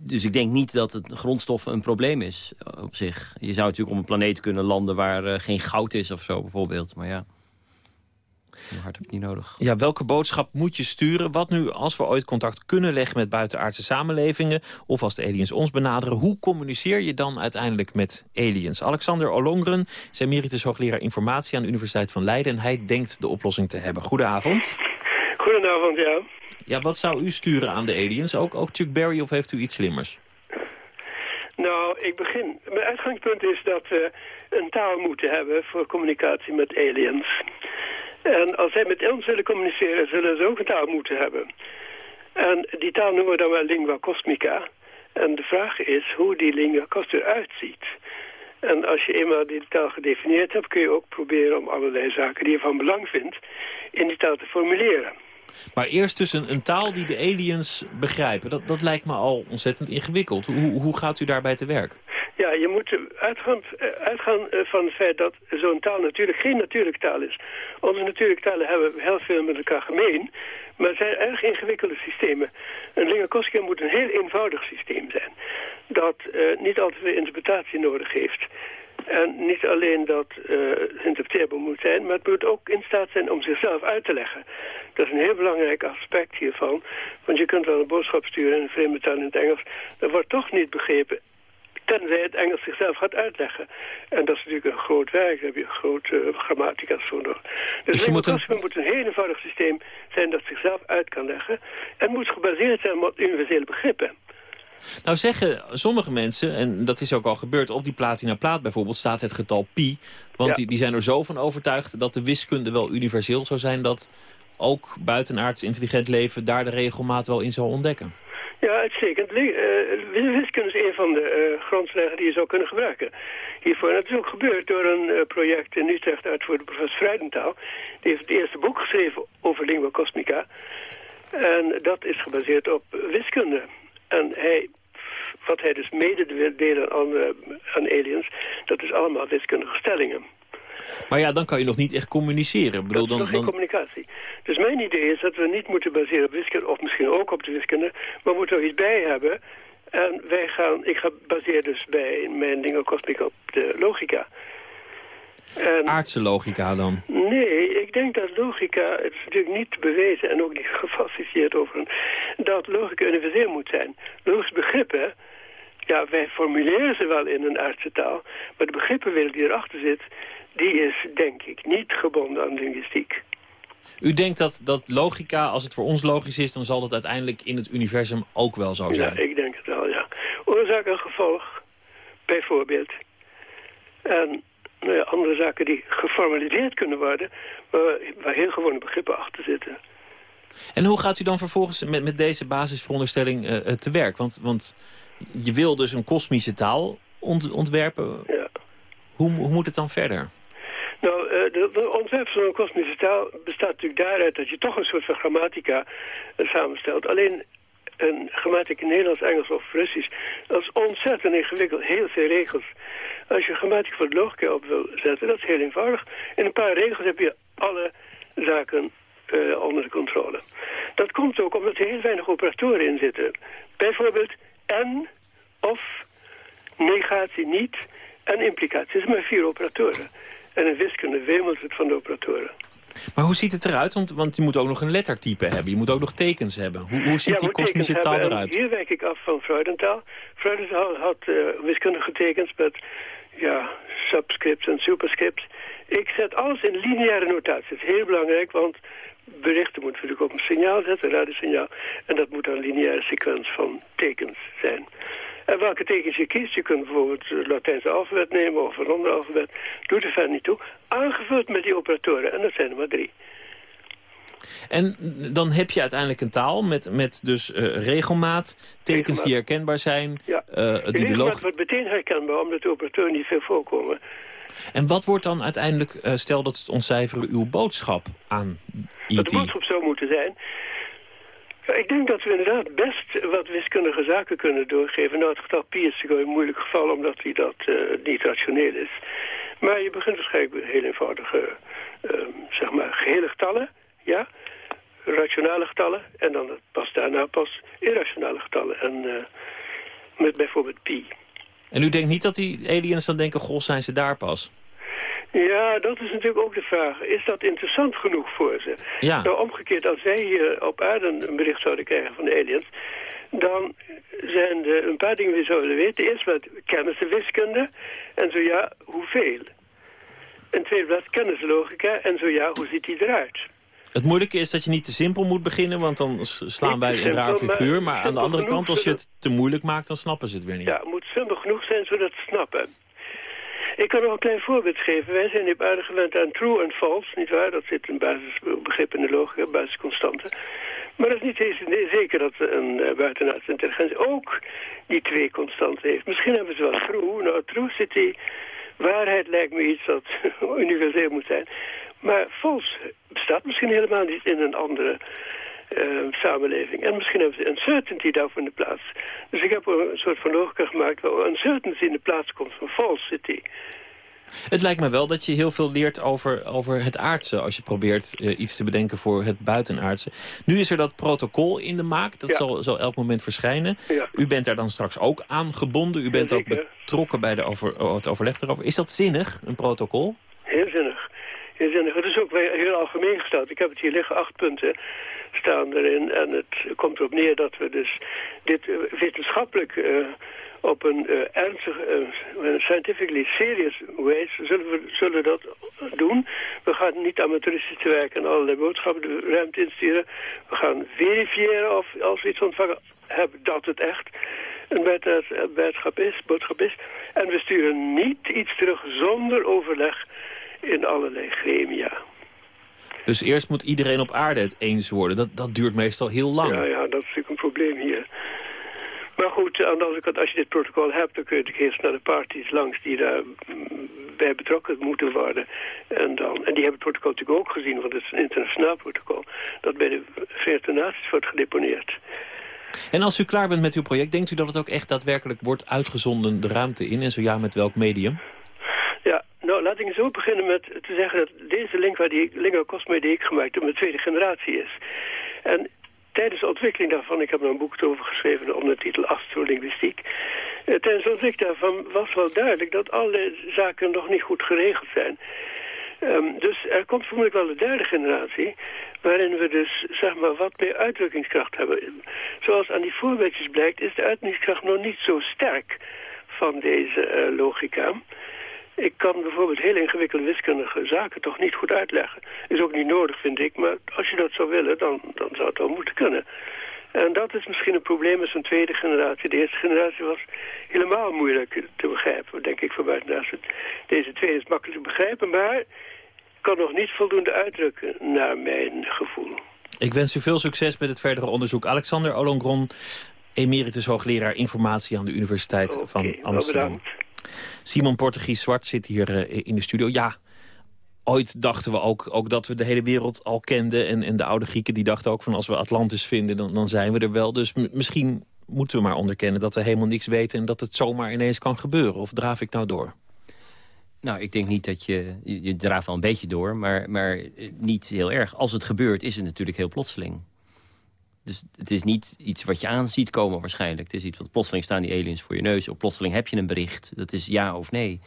Dus ik denk niet dat het grondstoffen een probleem is op zich. Je zou natuurlijk op een planeet kunnen landen waar geen goud is of zo bijvoorbeeld. Maar ja, Hard heb ik niet nodig. Ja, welke boodschap moet je sturen? Wat nu als we ooit contact kunnen leggen met buitenaardse samenlevingen... of als de aliens ons benaderen, hoe communiceer je dan uiteindelijk met aliens? Alexander Olongren is emeritus hoogleraar informatie aan de Universiteit van Leiden... en hij denkt de oplossing te hebben. Goedenavond. Goedenavond, ja. Ja, wat zou u sturen aan de aliens? Ook, ook Chuck Berry of heeft u iets slimmers? Nou, ik begin... Mijn uitgangspunt is dat we een taal moeten hebben voor communicatie met aliens. En als zij met ons willen communiceren, zullen ze ook een taal moeten hebben. En die taal noemen we dan wel lingua cosmica. En de vraag is hoe die lingua cosmica eruit ziet. En als je eenmaal die taal gedefinieerd hebt, kun je ook proberen om allerlei zaken die je van belang vindt, in die taal te formuleren. Maar eerst dus een, taal die de aliens begrijpen. Dat, dat lijkt me al ontzettend ingewikkeld. Hoe, hoe gaat u daarbij te werk? Ja, je moet uitgaan, eh, uitgaan eh, van het feit dat zo'n taal natuurlijk geen natuurlijke taal is. Onze natuurlijke talen hebben heel veel met elkaar gemeen, maar het zijn erg ingewikkelde systemen. Een lingua moet een heel eenvoudig systeem zijn, dat uh, niet al te veel interpretatie nodig heeft. En niet alleen dat uh, interpreteerbaar moet zijn, maar het moet ook in staat zijn om zichzelf uit te leggen. Dat is een heel belangrijk aspect hiervan. Want je kunt wel een boodschap sturen in een vreemde taal in het Engels. Dat wordt toch niet begrepen tenzij het Engels zichzelf gaat uitleggen. En dat is natuurlijk een groot werk, daar heb je een grote uh, grammatica voor nodig. Dus, dus moet, een... moet een heel eenvoudig systeem zijn dat zichzelf uit kan leggen. En moet gebaseerd zijn op universele begrippen. Nou zeggen sommige mensen, en dat is ook al gebeurd... op die platina plaat bijvoorbeeld staat het getal pi. Want die, die zijn er zo van overtuigd dat de wiskunde wel universeel zou zijn... dat ook buitenaards intelligent leven daar de regelmaat wel in zou ontdekken. Ja, uitstekend. Uh, wiskunde is een van de uh, grondslagen die je zou kunnen gebruiken hiervoor. En dat is ook gebeurd door een uh, project in Utrecht uitvoerde professor Freidentaal. Die heeft het eerste boek geschreven over lingua cosmica. En dat is gebaseerd op wiskunde. En hij, wat hij dus aan, uh, aan aliens, dat is allemaal wiskundige stellingen. Maar ja, dan kan je nog niet echt communiceren. Ik bedoel, dat is dan, nog geen dan... communicatie. Dus mijn idee is dat we niet moeten baseren op wiskunde, of misschien ook op de wiskunde, maar we moeten er iets bij hebben. En wij gaan, ik ga baseer dus bij mijn dingen kosmiek op de logica. En, Aardse logica dan? Nee, denk dat logica, het is natuurlijk niet bewezen en ook niet <laughs> gefalsifieerd over, dat logica universeel moet zijn. Logische begrippen, ja, wij formuleren ze wel in een aardse taal, maar de begrippenwereld die erachter zit, die is denk ik niet gebonden aan linguïstiek. U denkt dat, dat logica, als het voor ons logisch is... dan zal dat uiteindelijk in het universum ook wel zo zijn? Ja, ik denk het wel, ja. Oorzaak en gevolg, bijvoorbeeld. En nou ja, andere zaken die geformaliseerd kunnen worden... maar waar heel gewone begrippen achter zitten. En hoe gaat u dan vervolgens met, met deze basisveronderstelling uh, te werk? Want, want je wil dus een kosmische taal ont, ontwerpen. Ja. Hoe, hoe moet het dan verder? Nou, de, de ontwerp van een kosmische taal bestaat natuurlijk daaruit dat je toch een soort van grammatica samenstelt. Alleen een grammatica in Nederlands, Engels of Russisch, dat is ontzettend ingewikkeld, heel veel regels. Als je grammatica voor de logica op wil zetten, dat is heel eenvoudig. In een paar regels heb je alle zaken uh, onder de controle. Dat komt ook omdat er heel weinig operatoren in zitten. Bijvoorbeeld en, of, negatie niet en implicatie. Er zijn maar vier operatoren. En in wiskunde wemelt het van de operatoren. Maar hoe ziet het eruit? Want, want je moet ook nog een lettertype hebben. Je moet ook nog tekens hebben. Hoe, hoe ziet ja, die kosmische taal hebben. eruit? Hier wijk ik af van Freudentaal. Freudentaal had uh, wiskundige tekens met ja, subscripts en superscripts. Ik zet alles in lineaire notatie. Dat is heel belangrijk, want berichten moeten natuurlijk op een signaal zetten, een radiosignaal. En dat moet een lineaire sequence van tekens zijn. En welke tekens je kiest, je kunt bijvoorbeeld het Latijnse alfabet nemen of een ander alfabet, doet er verder niet toe. Aangevuld met die operatoren, en dat zijn er maar drie. En dan heb je uiteindelijk een taal met, met dus uh, regelmaat, tekens regelmaat. die herkenbaar zijn. Ja, uh, die regelmaat wordt meteen herkenbaar, omdat de operatoren niet veel voorkomen. En wat wordt dan uiteindelijk, uh, stel dat het ontcijferen, uw boodschap aan IT? Wat de boodschap zou moeten zijn... Ik denk dat we inderdaad best wat wiskundige zaken kunnen doorgeven. Nou, het getal pi is natuurlijk een moeilijk geval, omdat hij dat uh, niet rationeel is. Maar je begint waarschijnlijk met heel eenvoudige, uh, zeg maar, gehele getallen, ja, rationale getallen, en dan pas daarna pas irrationale getallen. En uh, met bijvoorbeeld pi. En u denkt niet dat die aliens dan denken, goh, zijn ze daar pas? Ja, dat is natuurlijk ook de vraag. Is dat interessant genoeg voor ze? Ja. Nou, omgekeerd, als wij hier op aarde een bericht zouden krijgen van de aliens... dan zijn er een paar dingen die we zouden weten. Eerst wat kennen ze wiskunde? En zo ja, hoeveel? En tweede wat kennen ze logica? En zo ja, hoe ziet die eruit? Het moeilijke is dat je niet te simpel moet beginnen, want dan slaan wij een raar figuur. Maar aan de andere kant, als je het te moeilijk maakt, dan snappen ze het weer niet. Ja, het moet simpel genoeg zijn zodat ze snappen. Ik kan nog een klein voorbeeld geven. Wij zijn aarde gewend aan true en false, nietwaar? Dat zit een basisbegrip in de logica, basisconstante. Maar dat is niet zeker dat een uh, intelligentie ook die twee constanten heeft. Misschien hebben ze wel true. Nou, true zit die waarheid lijkt me iets dat <laughs> universeel moet zijn. Maar false bestaat misschien helemaal niet in een andere uh, samenleving. En misschien hebben ze uncertainty daarvoor in de plaats. Dus ik heb een soort van logica gemaakt waar uncertainty in de plaats komt van falsity. Het lijkt me wel dat je heel veel leert over, over het aardse... als je probeert uh, iets te bedenken voor het buitenaardse. Nu is er dat protocol in de maak. Dat ja. zal, zal elk moment verschijnen. Ja. U bent daar dan straks ook aan gebonden. U bent ja, ook betrokken bij de over, het overleg erover. Is dat zinnig, een protocol? Heel zinnig. Heel zinnig. Het is ook heel algemeen gesteld. Ik heb het hier liggen, acht punten staan erin. En het komt erop neer dat we dus dit uh, wetenschappelijk uh, op een uh, ernstig, scientifically serious way zullen we zullen dat doen. We gaan niet amateuristisch te werk en allerlei boodschappen de ruimte insturen. We gaan verifiëren of als we iets ontvangen hebben dat het echt een boodschap is, boodschap is. En we sturen niet iets terug zonder overleg in allerlei gremia. Dus eerst moet iedereen op aarde het eens worden. Dat, dat duurt meestal heel lang. Ja, ja, dat is natuurlijk een probleem hier. Maar goed, aan de andere kant, als je dit protocol hebt... dan kun je eerst naar de parties langs die daar bij betrokken moeten worden. En, dan, en die hebben het protocol natuurlijk ook gezien, want het is een internationaal protocol, dat bij de Verenigde Naties wordt gedeponeerd. En als u klaar bent met uw project, denkt u dat het ook echt daadwerkelijk wordt uitgezonden de ruimte in? En zo ja, met welk medium? Nou laat ik zo beginnen met te zeggen dat deze link waar die Lingua Cosme die ik gemaakt heb, mijn tweede generatie is. En tijdens de ontwikkeling daarvan, ik heb er een boek over geschreven onder de titel Astrolinguïstiek. Eh, tijdens de ontwikkeling daarvan was wel duidelijk dat alle zaken nog niet goed geregeld zijn. Ehm, dus er komt vermoedelijk wel de derde generatie, waarin we dus zeg maar wat meer uitdrukkingskracht hebben. Zoals aan die voorbeeldjes blijkt, is de uitdrukkingskracht nog niet zo sterk van deze eh, logica. Ik kan bijvoorbeeld heel ingewikkelde wiskundige zaken toch niet goed uitleggen. Is ook niet nodig, vind ik. Maar als je dat zou willen, dan, dan zou het wel moeten kunnen. En dat is misschien een probleem met zo'n tweede generatie. De eerste generatie was helemaal moeilijk te begrijpen, denk ik, voor buitenaf. Deze tweede is makkelijk te begrijpen, maar kan nog niet voldoende uitdrukken, naar mijn gevoel. Ik wens u veel succes met het verdere onderzoek. Alexander Olongron, emeritus hoogleraar informatie aan de Universiteit van Amsterdam. Simon Portugies Zwart zit hier uh, in de studio. Ja, ooit dachten we ook, ook dat we de hele wereld al kenden. En, en de oude Grieken die dachten ook van als we Atlantis vinden, dan, dan zijn we er wel. Dus misschien moeten we maar onderkennen dat we helemaal niks weten... en dat het zomaar ineens kan gebeuren. Of draaf ik nou door? Nou, ik denk niet dat je... Je draaft wel een beetje door, maar, maar niet heel erg. Als het gebeurt, is het natuurlijk heel plotseling. Dus het is niet iets wat je aan ziet komen waarschijnlijk. Het is iets wat plotseling staan die aliens voor je neus. Of plotseling heb je een bericht. Dat is ja of nee.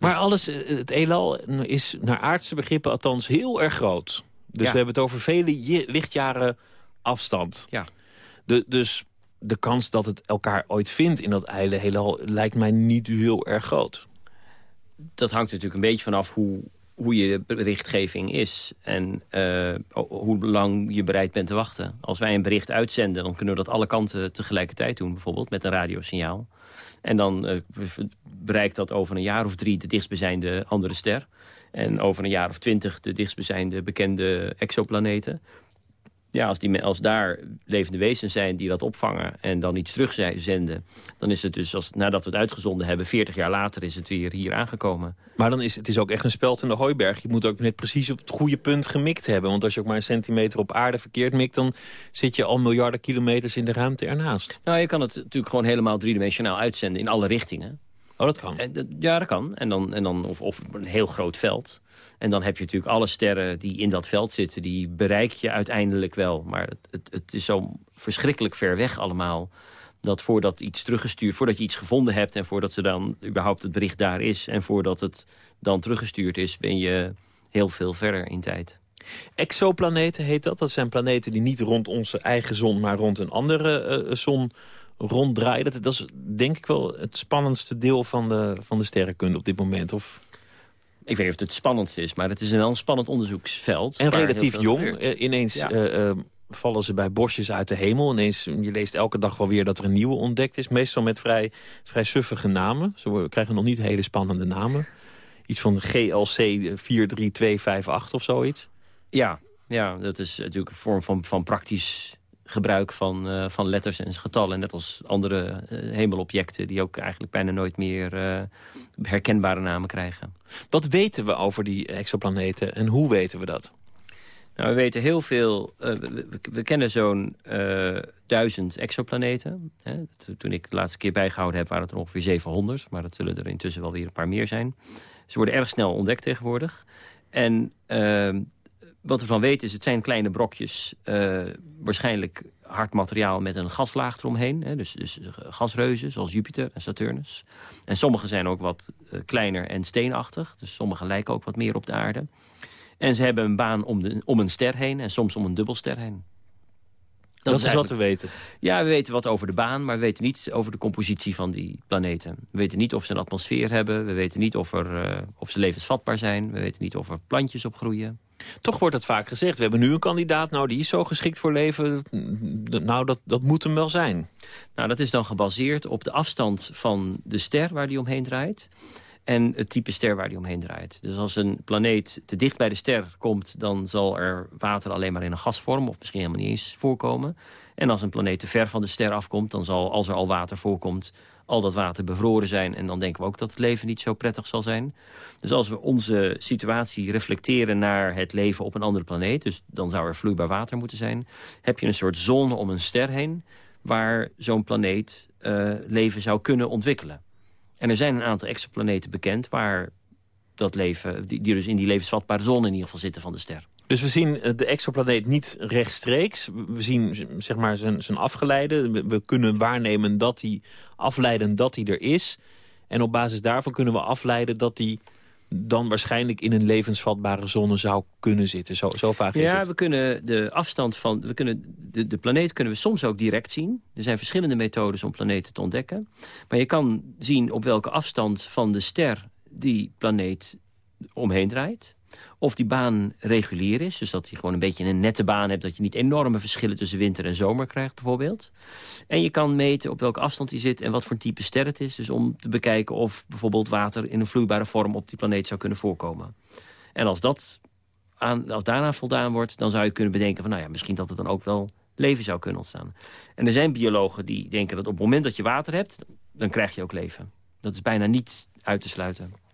Maar alles, eh, het elal is naar aardse begrippen althans heel erg groot. Dus we hebben het over vele lichtjaren afstand. Ja. De, dus de kans dat het elkaar ooit vindt in dat eile heelal lijkt mij niet heel erg groot. Dat hangt natuurlijk een beetje vanaf hoe, hoe je berichtgeving is. En uh, hoe lang je bereid bent te wachten. Als wij een bericht uitzenden, dan kunnen we dat alle kanten tegelijkertijd doen. Bijvoorbeeld met een radiosignaal. En dan uh, bereikt dat over een jaar of drie de dichtstbijzijnde andere ster. En over een jaar of twintig de dichtstbijzijnde bekende exoplaneten ja, als, die, als daar levende wezens zijn die dat opvangen en dan iets terugzenden... dan is het dus, als, nadat we het uitgezonden hebben, 40 jaar later is het weer hier aangekomen. Maar dan is het is ook echt een speld in de hooiberg. Je moet ook net precies op het goede punt gemikt hebben. Want als je ook maar een centimeter op aarde verkeerd mikt... dan zit je al miljarden kilometers in de ruimte ernaast. Nou, je kan het natuurlijk gewoon helemaal driedimensionaal uitzenden in alle richtingen. Oh, dat kan? ja, dat kan. En dan, en dan, of, of een heel groot veld. En dan heb je natuurlijk alle sterren die in dat veld zitten... die bereik je uiteindelijk wel. Maar het, het, is zo verschrikkelijk ver weg allemaal... dat voordat iets teruggestuurd, voordat je iets gevonden hebt... en voordat ze dan überhaupt het bericht daar is... en voordat het dan teruggestuurd is... ben je heel veel verder in tijd. Exoplaneten heet dat. Dat zijn planeten die niet rond onze eigen zon... maar rond een andere uh, zon ronddraaien. Dat, dat is denk ik wel het spannendste deel van de, van de sterrenkunde op dit moment. Of ik weet niet of het het spannendste is, maar het is wel een spannend onderzoeksveld. En relatief jong. Uh, ineens uh, vallen ze bij bosjes uit de hemel. Ineens, je leest elke dag wel weer dat er een nieuwe ontdekt is. Meestal met vrij, vrij suffige namen. Ze krijgen nog niet hele spannende namen. Iets van GLC 43258 of zoiets. Ja, ja, dat is natuurlijk een vorm van, van praktisch gebruik van, uh, van letters en getallen. Net als andere uh, hemelobjecten die ook eigenlijk bijna nooit meer uh, herkenbare namen krijgen. Wat weten we over die exoplaneten en hoe weten we dat? Nou, we weten heel veel. We, we, kennen zo'n duizend exoplaneten. Hè. Toen ik de laatste keer bijgehouden heb, waren het er ongeveer 700. Maar dat zullen er intussen wel weer een paar meer zijn. Ze worden erg snel ontdekt tegenwoordig. En ehm, wat we van weten is, het zijn kleine brokjes. Uh, waarschijnlijk hard materiaal met een gaslaag eromheen. Hè, dus, dus gasreuzen zoals Jupiter en Saturnus. En sommige zijn ook wat uh, kleiner en steenachtig. Dus sommige lijken ook wat meer op de aarde. En ze hebben een baan om, de, om een ster heen en soms om een dubbelster heen. Dat, dat is, wat we weten. Ja, we weten wat over de baan, maar we weten niet over de compositie van die planeten. We weten niet of ze een atmosfeer hebben. We weten niet of, er, uh, of ze levensvatbaar zijn. We weten niet of er plantjes op groeien. Toch wordt het vaak gezegd, we hebben nu een kandidaat... nou, die is zo geschikt voor leven, nou, dat, dat moet hem wel zijn. Nou, dat is dan gebaseerd op de afstand van de ster waar die omheen draait... en het type ster waar die omheen draait. Dus als een planeet te dicht bij de ster komt... dan zal er water alleen maar in een gasvorm of misschien helemaal niet eens voorkomen. En als een planeet te ver van de ster afkomt... dan zal, als er al water voorkomt, al dat water bevroren zijn. En dan denken we ook dat het leven niet zo prettig zal zijn. Dus als we onze situatie reflecteren naar het leven op een andere planeet... dus dan zou er vloeibaar water moeten zijn... heb je een soort zon om een ster heen... waar zo'n planeet uh, leven zou kunnen ontwikkelen. En er zijn een aantal exoplaneten bekend... waar dat leven, die, die dus in die levensvatbare zon in ieder geval zitten van de ster. Dus we zien eh, de exoplaneet niet rechtstreeks. We zien zeg maar, zijn, zijn afgeleide. We, kunnen waarnemen dat hij afleiden dat hij er is. En op basis daarvan kunnen we afleiden dat hij dan waarschijnlijk in een levensvatbare zone zou kunnen zitten. Zo, zo vaak is ja, het. we kunnen de afstand van... We kunnen, de, de planeet kunnen we soms ook direct zien. Er zijn verschillende methodes om planeten te ontdekken. Maar je kan zien op welke afstand van de ster die planeet omheen draait. Of die baan regulier is, dus dat je gewoon een beetje een nette baan hebt... dat je niet enorme verschillen tussen winter en zomer krijgt bijvoorbeeld. En je kan meten op welke afstand die zit en wat voor type ster het is. Dus om te bekijken of bijvoorbeeld water in een vloeibare vorm op die planeet zou kunnen voorkomen. En als, dat aan, als daarna voldaan wordt, dan zou je kunnen bedenken... van nou ja, misschien dat er dan ook wel leven zou kunnen ontstaan. En er zijn biologen die denken dat op het moment dat je water hebt... dan krijg je ook leven. Dat is bijna niet uit te sluiten.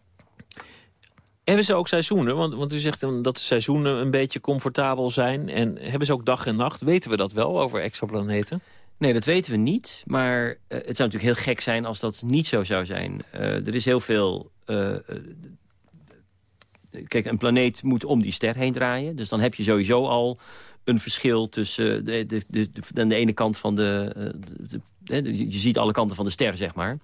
Hebben ze ook seizoenen? Want, want u zegt dat de seizoenen een beetje comfortabel zijn. En hebben ze ook dag en nacht? Weten we dat wel over exoplaneten? Nee, dat weten we niet. Maar uh, het zou natuurlijk heel gek zijn als dat niet zo zou zijn. Uh, er is heel veel... Uh, kijk, een planeet moet om die ster heen draaien. Dus dan heb je sowieso al een verschil tussen de, de, de, de, de ene kant van de, de, Je ziet alle kanten van de ster, zeg maar.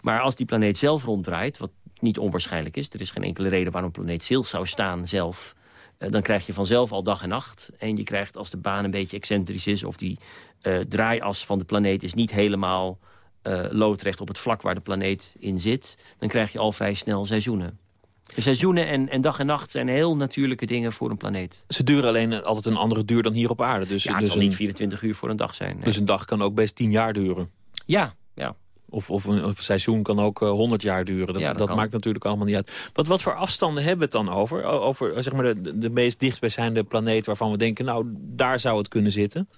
Maar als die planeet zelf ronddraait... wat niet onwaarschijnlijk is. Er is geen enkele reden waarom een planeet stil zou staan zelf. Uh, dan krijg je vanzelf al dag en nacht. En je krijgt als de baan een beetje excentrisch is... of die uh, draaias van de planeet is niet helemaal uh, loodrecht op het vlak waar de planeet in zit... dan krijg je al vrij snel seizoenen. De seizoenen en, en, dag en nacht zijn heel natuurlijke dingen voor een planeet. Ze duren alleen altijd een andere duur dan hier op aarde. Dus, ja, het dus zal niet 24 uur voor een dag zijn. Nee. Dus een dag kan ook best 10 jaar duren. Ja. Of, of een, een, seizoen kan ook uh, 100 jaar duren. Dat, Ja, dat maakt natuurlijk allemaal niet uit. Wat, wat voor afstanden hebben we het dan over? Over zeg maar, de, de meest dichtstbijzijnde planeet waarvan we denken... nou, daar zou het kunnen zitten.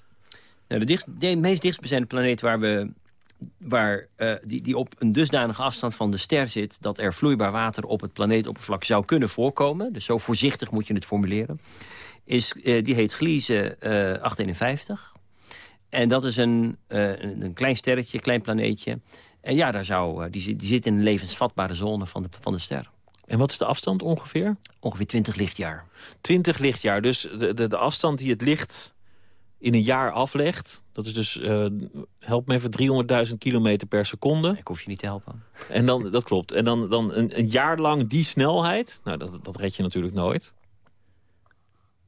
Nou, de, dichtst, de meest dichtstbijzijnde planeet waar we, waar, uh, die, die op een dusdanige afstand van de ster zit... dat er vloeibaar water op het planeetoppervlak zou kunnen voorkomen... dus zo voorzichtig moet je het formuleren... Is, uh, die heet Gliese uh, 851. En dat is een, een, een klein sterretje, klein planeetje... En ja, daar zou, uh, die, zit- die zit in een levensvatbare zone van de, van de ster. En wat is de afstand ongeveer? Ongeveer 20 lichtjaar. 20 lichtjaar. Dus de, de, de afstand die het licht in een jaar aflegt... dat is dus, uh, help me even, 300.000 kilometer per seconde. Ik hoef je niet te helpen. En dan, dat klopt. En dan, dan een, een jaar lang die snelheid... nou, dat, dat red je natuurlijk nooit.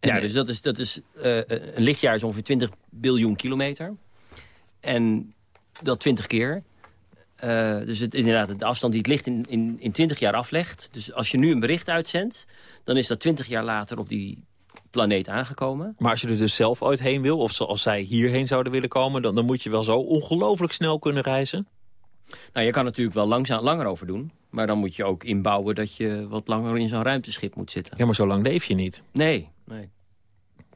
En- ja, dus dat is, dat is, uh, een lichtjaar is ongeveer 20 biljoen kilometer. En dat 20 keer. Uh, dus het, inderdaad, de afstand die het licht in, in, in 20 jaar aflegt. Dus als je nu een bericht uitzendt... dan is dat 20 jaar later op die planeet aangekomen. Maar als je er dus zelf ooit heen wil... of als zij hierheen zouden willen komen... dan, dan moet je wel zo ongelooflijk snel kunnen reizen. Nou, je kan natuurlijk wel langzaam, langer over doen. Maar dan moet je ook inbouwen dat je wat langer in zo'n ruimteschip moet zitten. Ja, maar zo lang leef je niet. Nee, nee.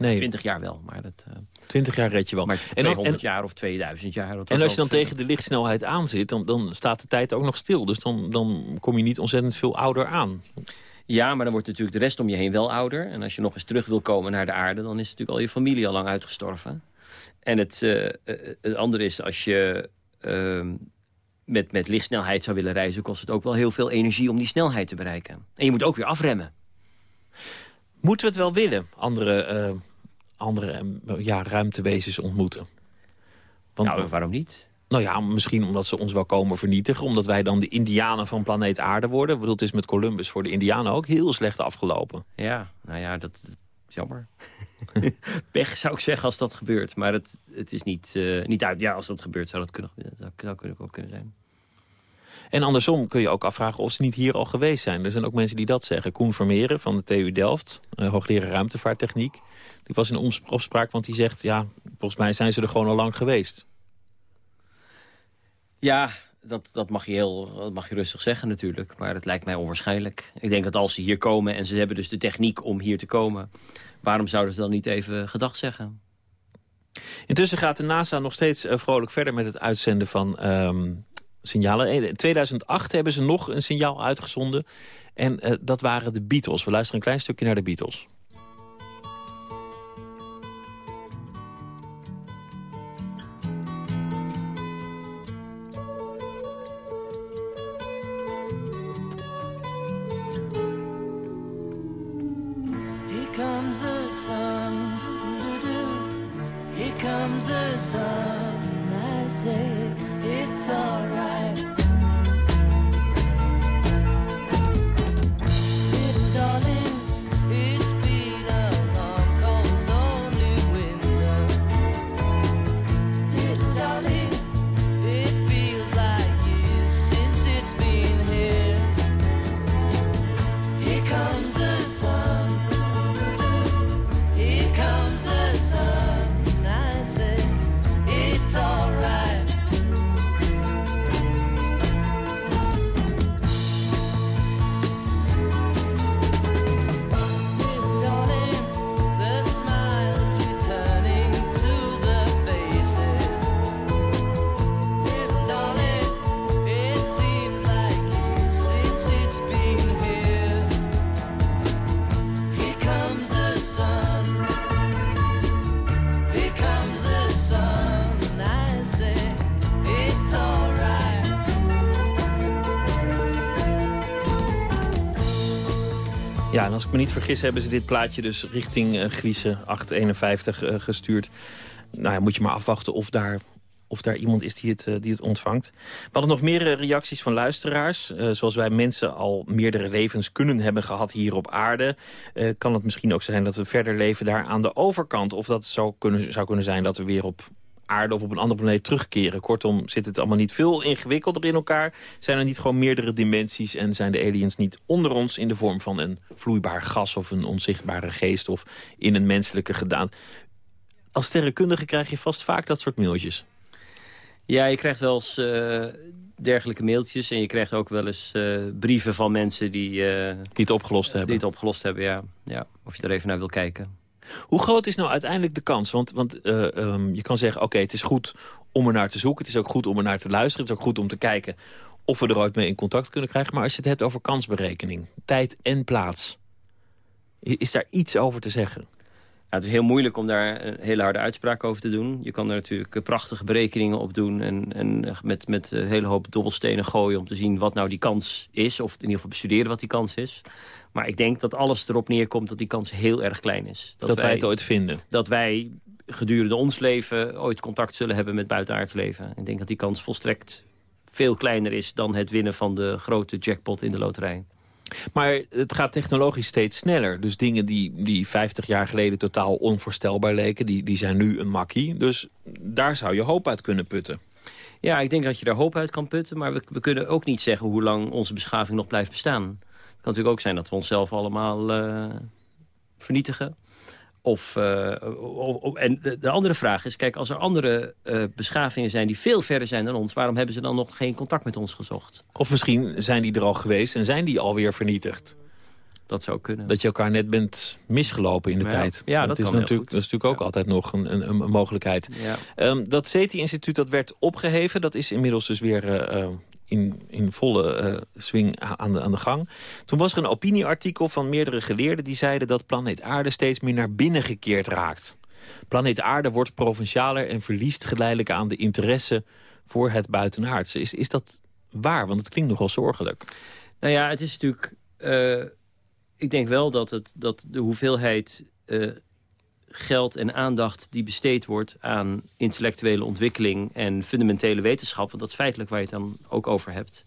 Nee, 20 jaar wel, maar, dat, uh, 20 jaar red je wel. maar En, dan- 200 en, jaar of 2000 jaar. dat en als je dan tegen de lichtsnelheid aan zit... Dan, dan staat de tijd ook nog stil. Dus dan, dan kom je niet ontzettend veel ouder aan. Ja, maar dan wordt natuurlijk de rest om je heen wel ouder. En als je nog eens terug wil komen naar de aarde... dan is natuurlijk al je familie al lang uitgestorven. En het, uh, het andere is, als je uh, met, met lichtsnelheid zou willen reizen... kost het ook wel heel veel energie om die snelheid te bereiken. En je moet ook weer afremmen. Moeten we het wel willen, andere, uh, andere ja, ruimtewezens ontmoeten? Want, nou, waarom niet? Nou ja, misschien omdat ze ons wel komen vernietigen. Omdat wij dan de indianen van planeet aarde worden. Ik bedoel, het is met Columbus voor de indianen ook heel slecht afgelopen. Ja, nou ja, dat, dat is jammer. <laughs> Pech zou ik zeggen als dat gebeurt. Maar het, het is niet, uh, niet uit. Ja, als dat gebeurt zou dat kunnen, zou, zou kunnen, ook kunnen zijn. En andersom kun je ook afvragen of ze niet hier al geweest zijn. Er zijn ook mensen die dat zeggen. Koen Vermeeren van de TU Delft, uh, hoogleraar ruimtevaarttechniek. Die was in opspraak, want die zegt... ja, volgens mij zijn ze er gewoon al lang geweest. Ja, dat, dat, mag je heel, dat mag je rustig zeggen natuurlijk. Maar het lijkt mij onwaarschijnlijk. Ik denk dat als ze hier komen en ze hebben dus de techniek om hier te komen... waarom zouden ze dan niet even gedag zeggen? Intussen gaat de NASA nog steeds eh, vrolijk verder met het uitzenden van ehm, signalen. In 2008 hebben ze nog een signaal uitgezonden. En eh, dat waren de Beatles. We luisteren een klein stukje naar de Beatles. Comes the sun. I say it's alright. Me niet vergis hebben ze dit plaatje dus richting uh, Gliese 851 eh, gestuurd. Nou moet je maar afwachten of daar, of daar iemand is die het, eh, die het ontvangt. We hadden nog meer eh, reacties van luisteraars. Eh, zoals wij mensen al meerdere levens kunnen hebben gehad hier op aarde... eh, kan het misschien ook zijn dat we verder leven daar aan de overkant. Of dat zou kunnen, zou kunnen zijn dat we weer op aarde of op een andere planeet terugkeren. Kortom, zit het allemaal niet veel ingewikkelder in elkaar? Zijn er niet gewoon meerdere dimensies en zijn de aliens niet onder ons... in de vorm van een vloeibaar gas of een onzichtbare geest... of in een menselijke gedaan? Als sterrenkundige krijg je vast vaak dat soort mailtjes. Ja, je krijgt wel eens eh, dergelijke mailtjes. En je krijgt ook wel eens eh, brieven van mensen die, Die het opgelost hebben. die het opgelost hebben. Ja. Ja, of je er even naar wil kijken. Hoe groot is nou uiteindelijk de kans? Want, want eh, ehm, je kan zeggen, oké, het is goed om er naar te zoeken. Het is ook goed om er naar te luisteren. Het is ook goed om te kijken of we er ooit mee in contact kunnen krijgen. Maar als je het hebt over kansberekening, tijd en plaats... is daar iets over te zeggen? Ja, het is heel moeilijk om daar een hele harde uitspraak over te doen. Je kan er natuurlijk eh, prachtige berekeningen op doen... en, en eh, met, met een hele hoop dobbelstenen gooien om te zien wat nou die kans is. Of in ieder geval bestuderen wat die kans is. Maar ik denk dat alles erop neerkomt dat die kans heel erg klein is. Dat, wij het ooit vinden. dat wij gedurende ons leven ooit contact zullen hebben met buitenaards leven. Ik denk dat die kans volstrekt veel kleiner is dan het winnen van de grote jackpot in de loterij. Maar het gaat technologisch steeds sneller. Dus dingen die, die 50 jaar geleden totaal onvoorstelbaar leken... Die, die zijn nu een makkie. Dus daar zou je hoop uit kunnen putten. Ja, ik denk dat je daar hoop uit kan putten. Maar we, we kunnen ook niet zeggen hoe lang onze beschaving nog blijft bestaan. Het kan natuurlijk ook zijn dat we onszelf allemaal eh, vernietigen. Of, eh, o- o- en de, de andere vraag is, kijk, als er andere eh, beschavingen zijn... die veel verder zijn dan ons, waarom hebben ze dan nog geen contact met ons gezocht? Of misschien zijn die er al geweest en zijn die alweer vernietigd. Dat zou kunnen. Dat je elkaar net bent misgelopen in de Ja. tijd. Ja, dat is natuurlijk, dat is natuurlijk ook altijd nog een, een, een mogelijkheid. Ja. Ehm, dat CETI-instituut dat werd opgeheven. Dat is inmiddels dus weer eh, in, in volle eh, swing aan de, aan de gang. Toen was er een opinieartikel van meerdere geleerden... die zeiden dat planeet Aarde steeds meer naar binnen gekeerd raakt. Planeet Aarde wordt provincialer en verliest geleidelijk aan de interesse... voor het buitenaardse. Is, is dat waar? Want het klinkt nogal zorgelijk. Nou ja, het is natuurlijk... eh, ik denk wel dat, het, dat de hoeveelheid eh, geld en aandacht die besteed wordt... aan intellectuele ontwikkeling en fundamentele wetenschap... want dat is feitelijk waar je het dan ook over hebt...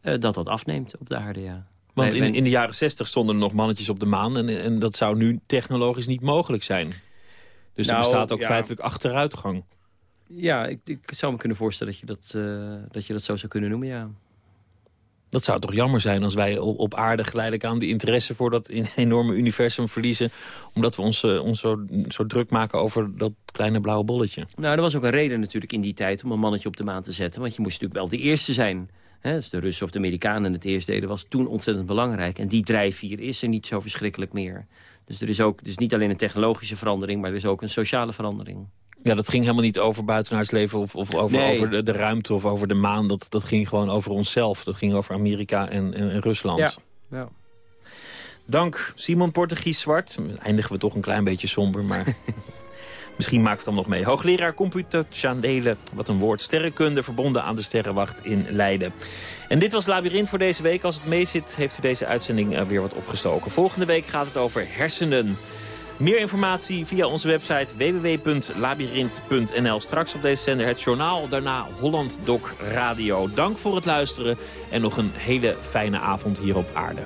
eh, dat dat afneemt op de aarde, ja. Want in, in de jaren zestig stonden er nog mannetjes op de maan... en, en dat zou nu technologisch niet mogelijk zijn. Dus er Nou, bestaat ook ja. feitelijk achteruitgang. Ja, ik, ik zou me kunnen voorstellen dat je dat, eh, dat je dat zo zou kunnen noemen, ja. Dat zou toch jammer zijn als wij op, op aarde geleidelijk aan... de interesse voor dat <laughs> enorme universum verliezen... omdat we ons, eh, ons zo, zo druk maken over dat kleine blauwe bolletje. Nou, er was ook een reden natuurlijk in die tijd om een mannetje op de maan te zetten. Want je moest natuurlijk wel de eerste zijn. Hè, dus de Russen of de Amerikanen het eerst deden, was toen ontzettend belangrijk. En die drijfveer is er niet zo verschrikkelijk meer. Dus er is ook dus niet alleen een technologische verandering, maar er is ook een sociale verandering. Ja, dat ging helemaal niet over buitenaardsleven of, of over, Nee. over de, de ruimte of over de maan. Dat, dat ging gewoon over onszelf. Dat ging over Amerika en, en, en Rusland. Ja. ja. Dank Simon Portugies Zwart. Eindigen we toch een klein beetje somber, maar <laughs> misschien maakt het dan nog mee. Hoogleraar computationele, wat een woord, sterrenkunde... verbonden aan de Sterrenwacht in Leiden. En dit was Labyrinth voor deze week. Als het meezit, heeft u deze uitzending eh, weer wat opgestoken. Volgende week gaat het over hersenen. Meer informatie via onze website www.labyrinth.nl. Straks op deze zender het journaal, daarna Holland Doc Radio. Dank voor het luisteren en nog een hele fijne avond hier op aarde.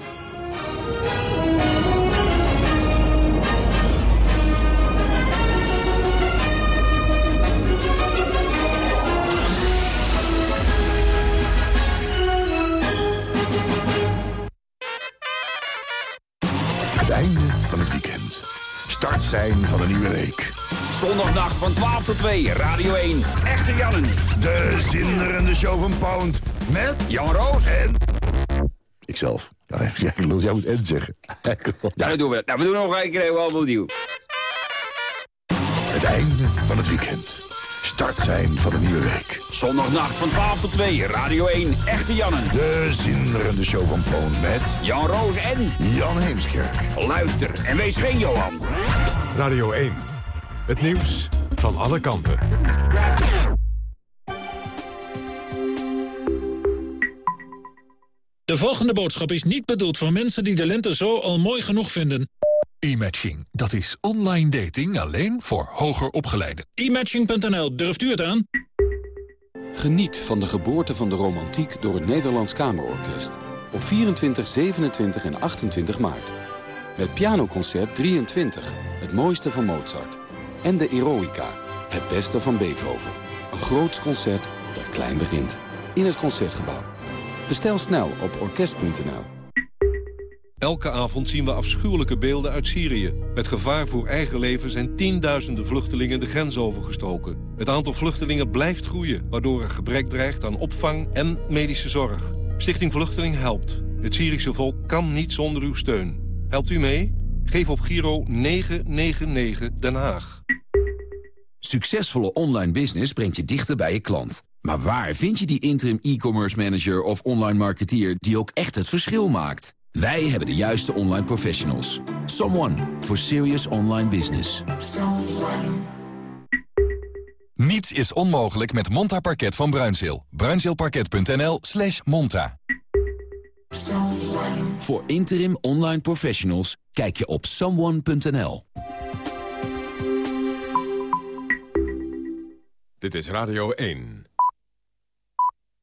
Start zijn van een nieuwe week. Zondagnacht van 12 tot 2, Radio 1. Echte Jannen. De zinderende show van Pound. Met Jan Roos. en... Ikzelf. <laughs> Jij moet en zeggen. Ja, dat doen we. Nou, we doen nog een keer even allemaal nieuw. Het einde van het weekend. Start zijn van een nieuwe week. Zondagnacht van 12 tot 2, Radio 1. Echte Jannen. De zinderende show van Pound. Met Jan Roos en... Jan Heemskerk. Luister en wees geen Johan. Radio 1. Het nieuws van alle kanten. De volgende boodschap is niet bedoeld voor mensen die de lente zo al mooi genoeg vinden. E-matching, dat is online dating alleen voor hoger opgeleiden. E-matching.nl, durft u het aan? Geniet van de geboorte van de romantiek door het Nederlands Kamerorkest. Op 24, 27 en 28 maart. Met pianoconcert 23, het mooiste van Mozart. En de Eroica, het beste van Beethoven. Een groots concert dat klein begint. In het Concertgebouw. Bestel snel op orkest.nl. Elke avond zien we afschuwelijke beelden uit Syrië. Met gevaar voor eigen leven zijn tienduizenden vluchtelingen de grens overgestoken. Het aantal vluchtelingen blijft groeien, waardoor er gebrek dreigt aan opvang en medische zorg. Stichting Vluchteling helpt. Het Syrische volk kan niet zonder uw steun. Helpt u mee? Geef op Giro 999 Den Haag. Succesvolle online business brengt je dichter bij je klant. Maar waar vind je die interim e-commerce manager of online marketeer die ook echt het verschil maakt? Wij hebben de juiste online professionals. Someone for serious online business. Niets is onmogelijk met Monta Parket van Bruinzeel. Bruinzeelparket.nl slash monta. Voor interim online professionals kijk je op someone.nl. Dit is Radio 1.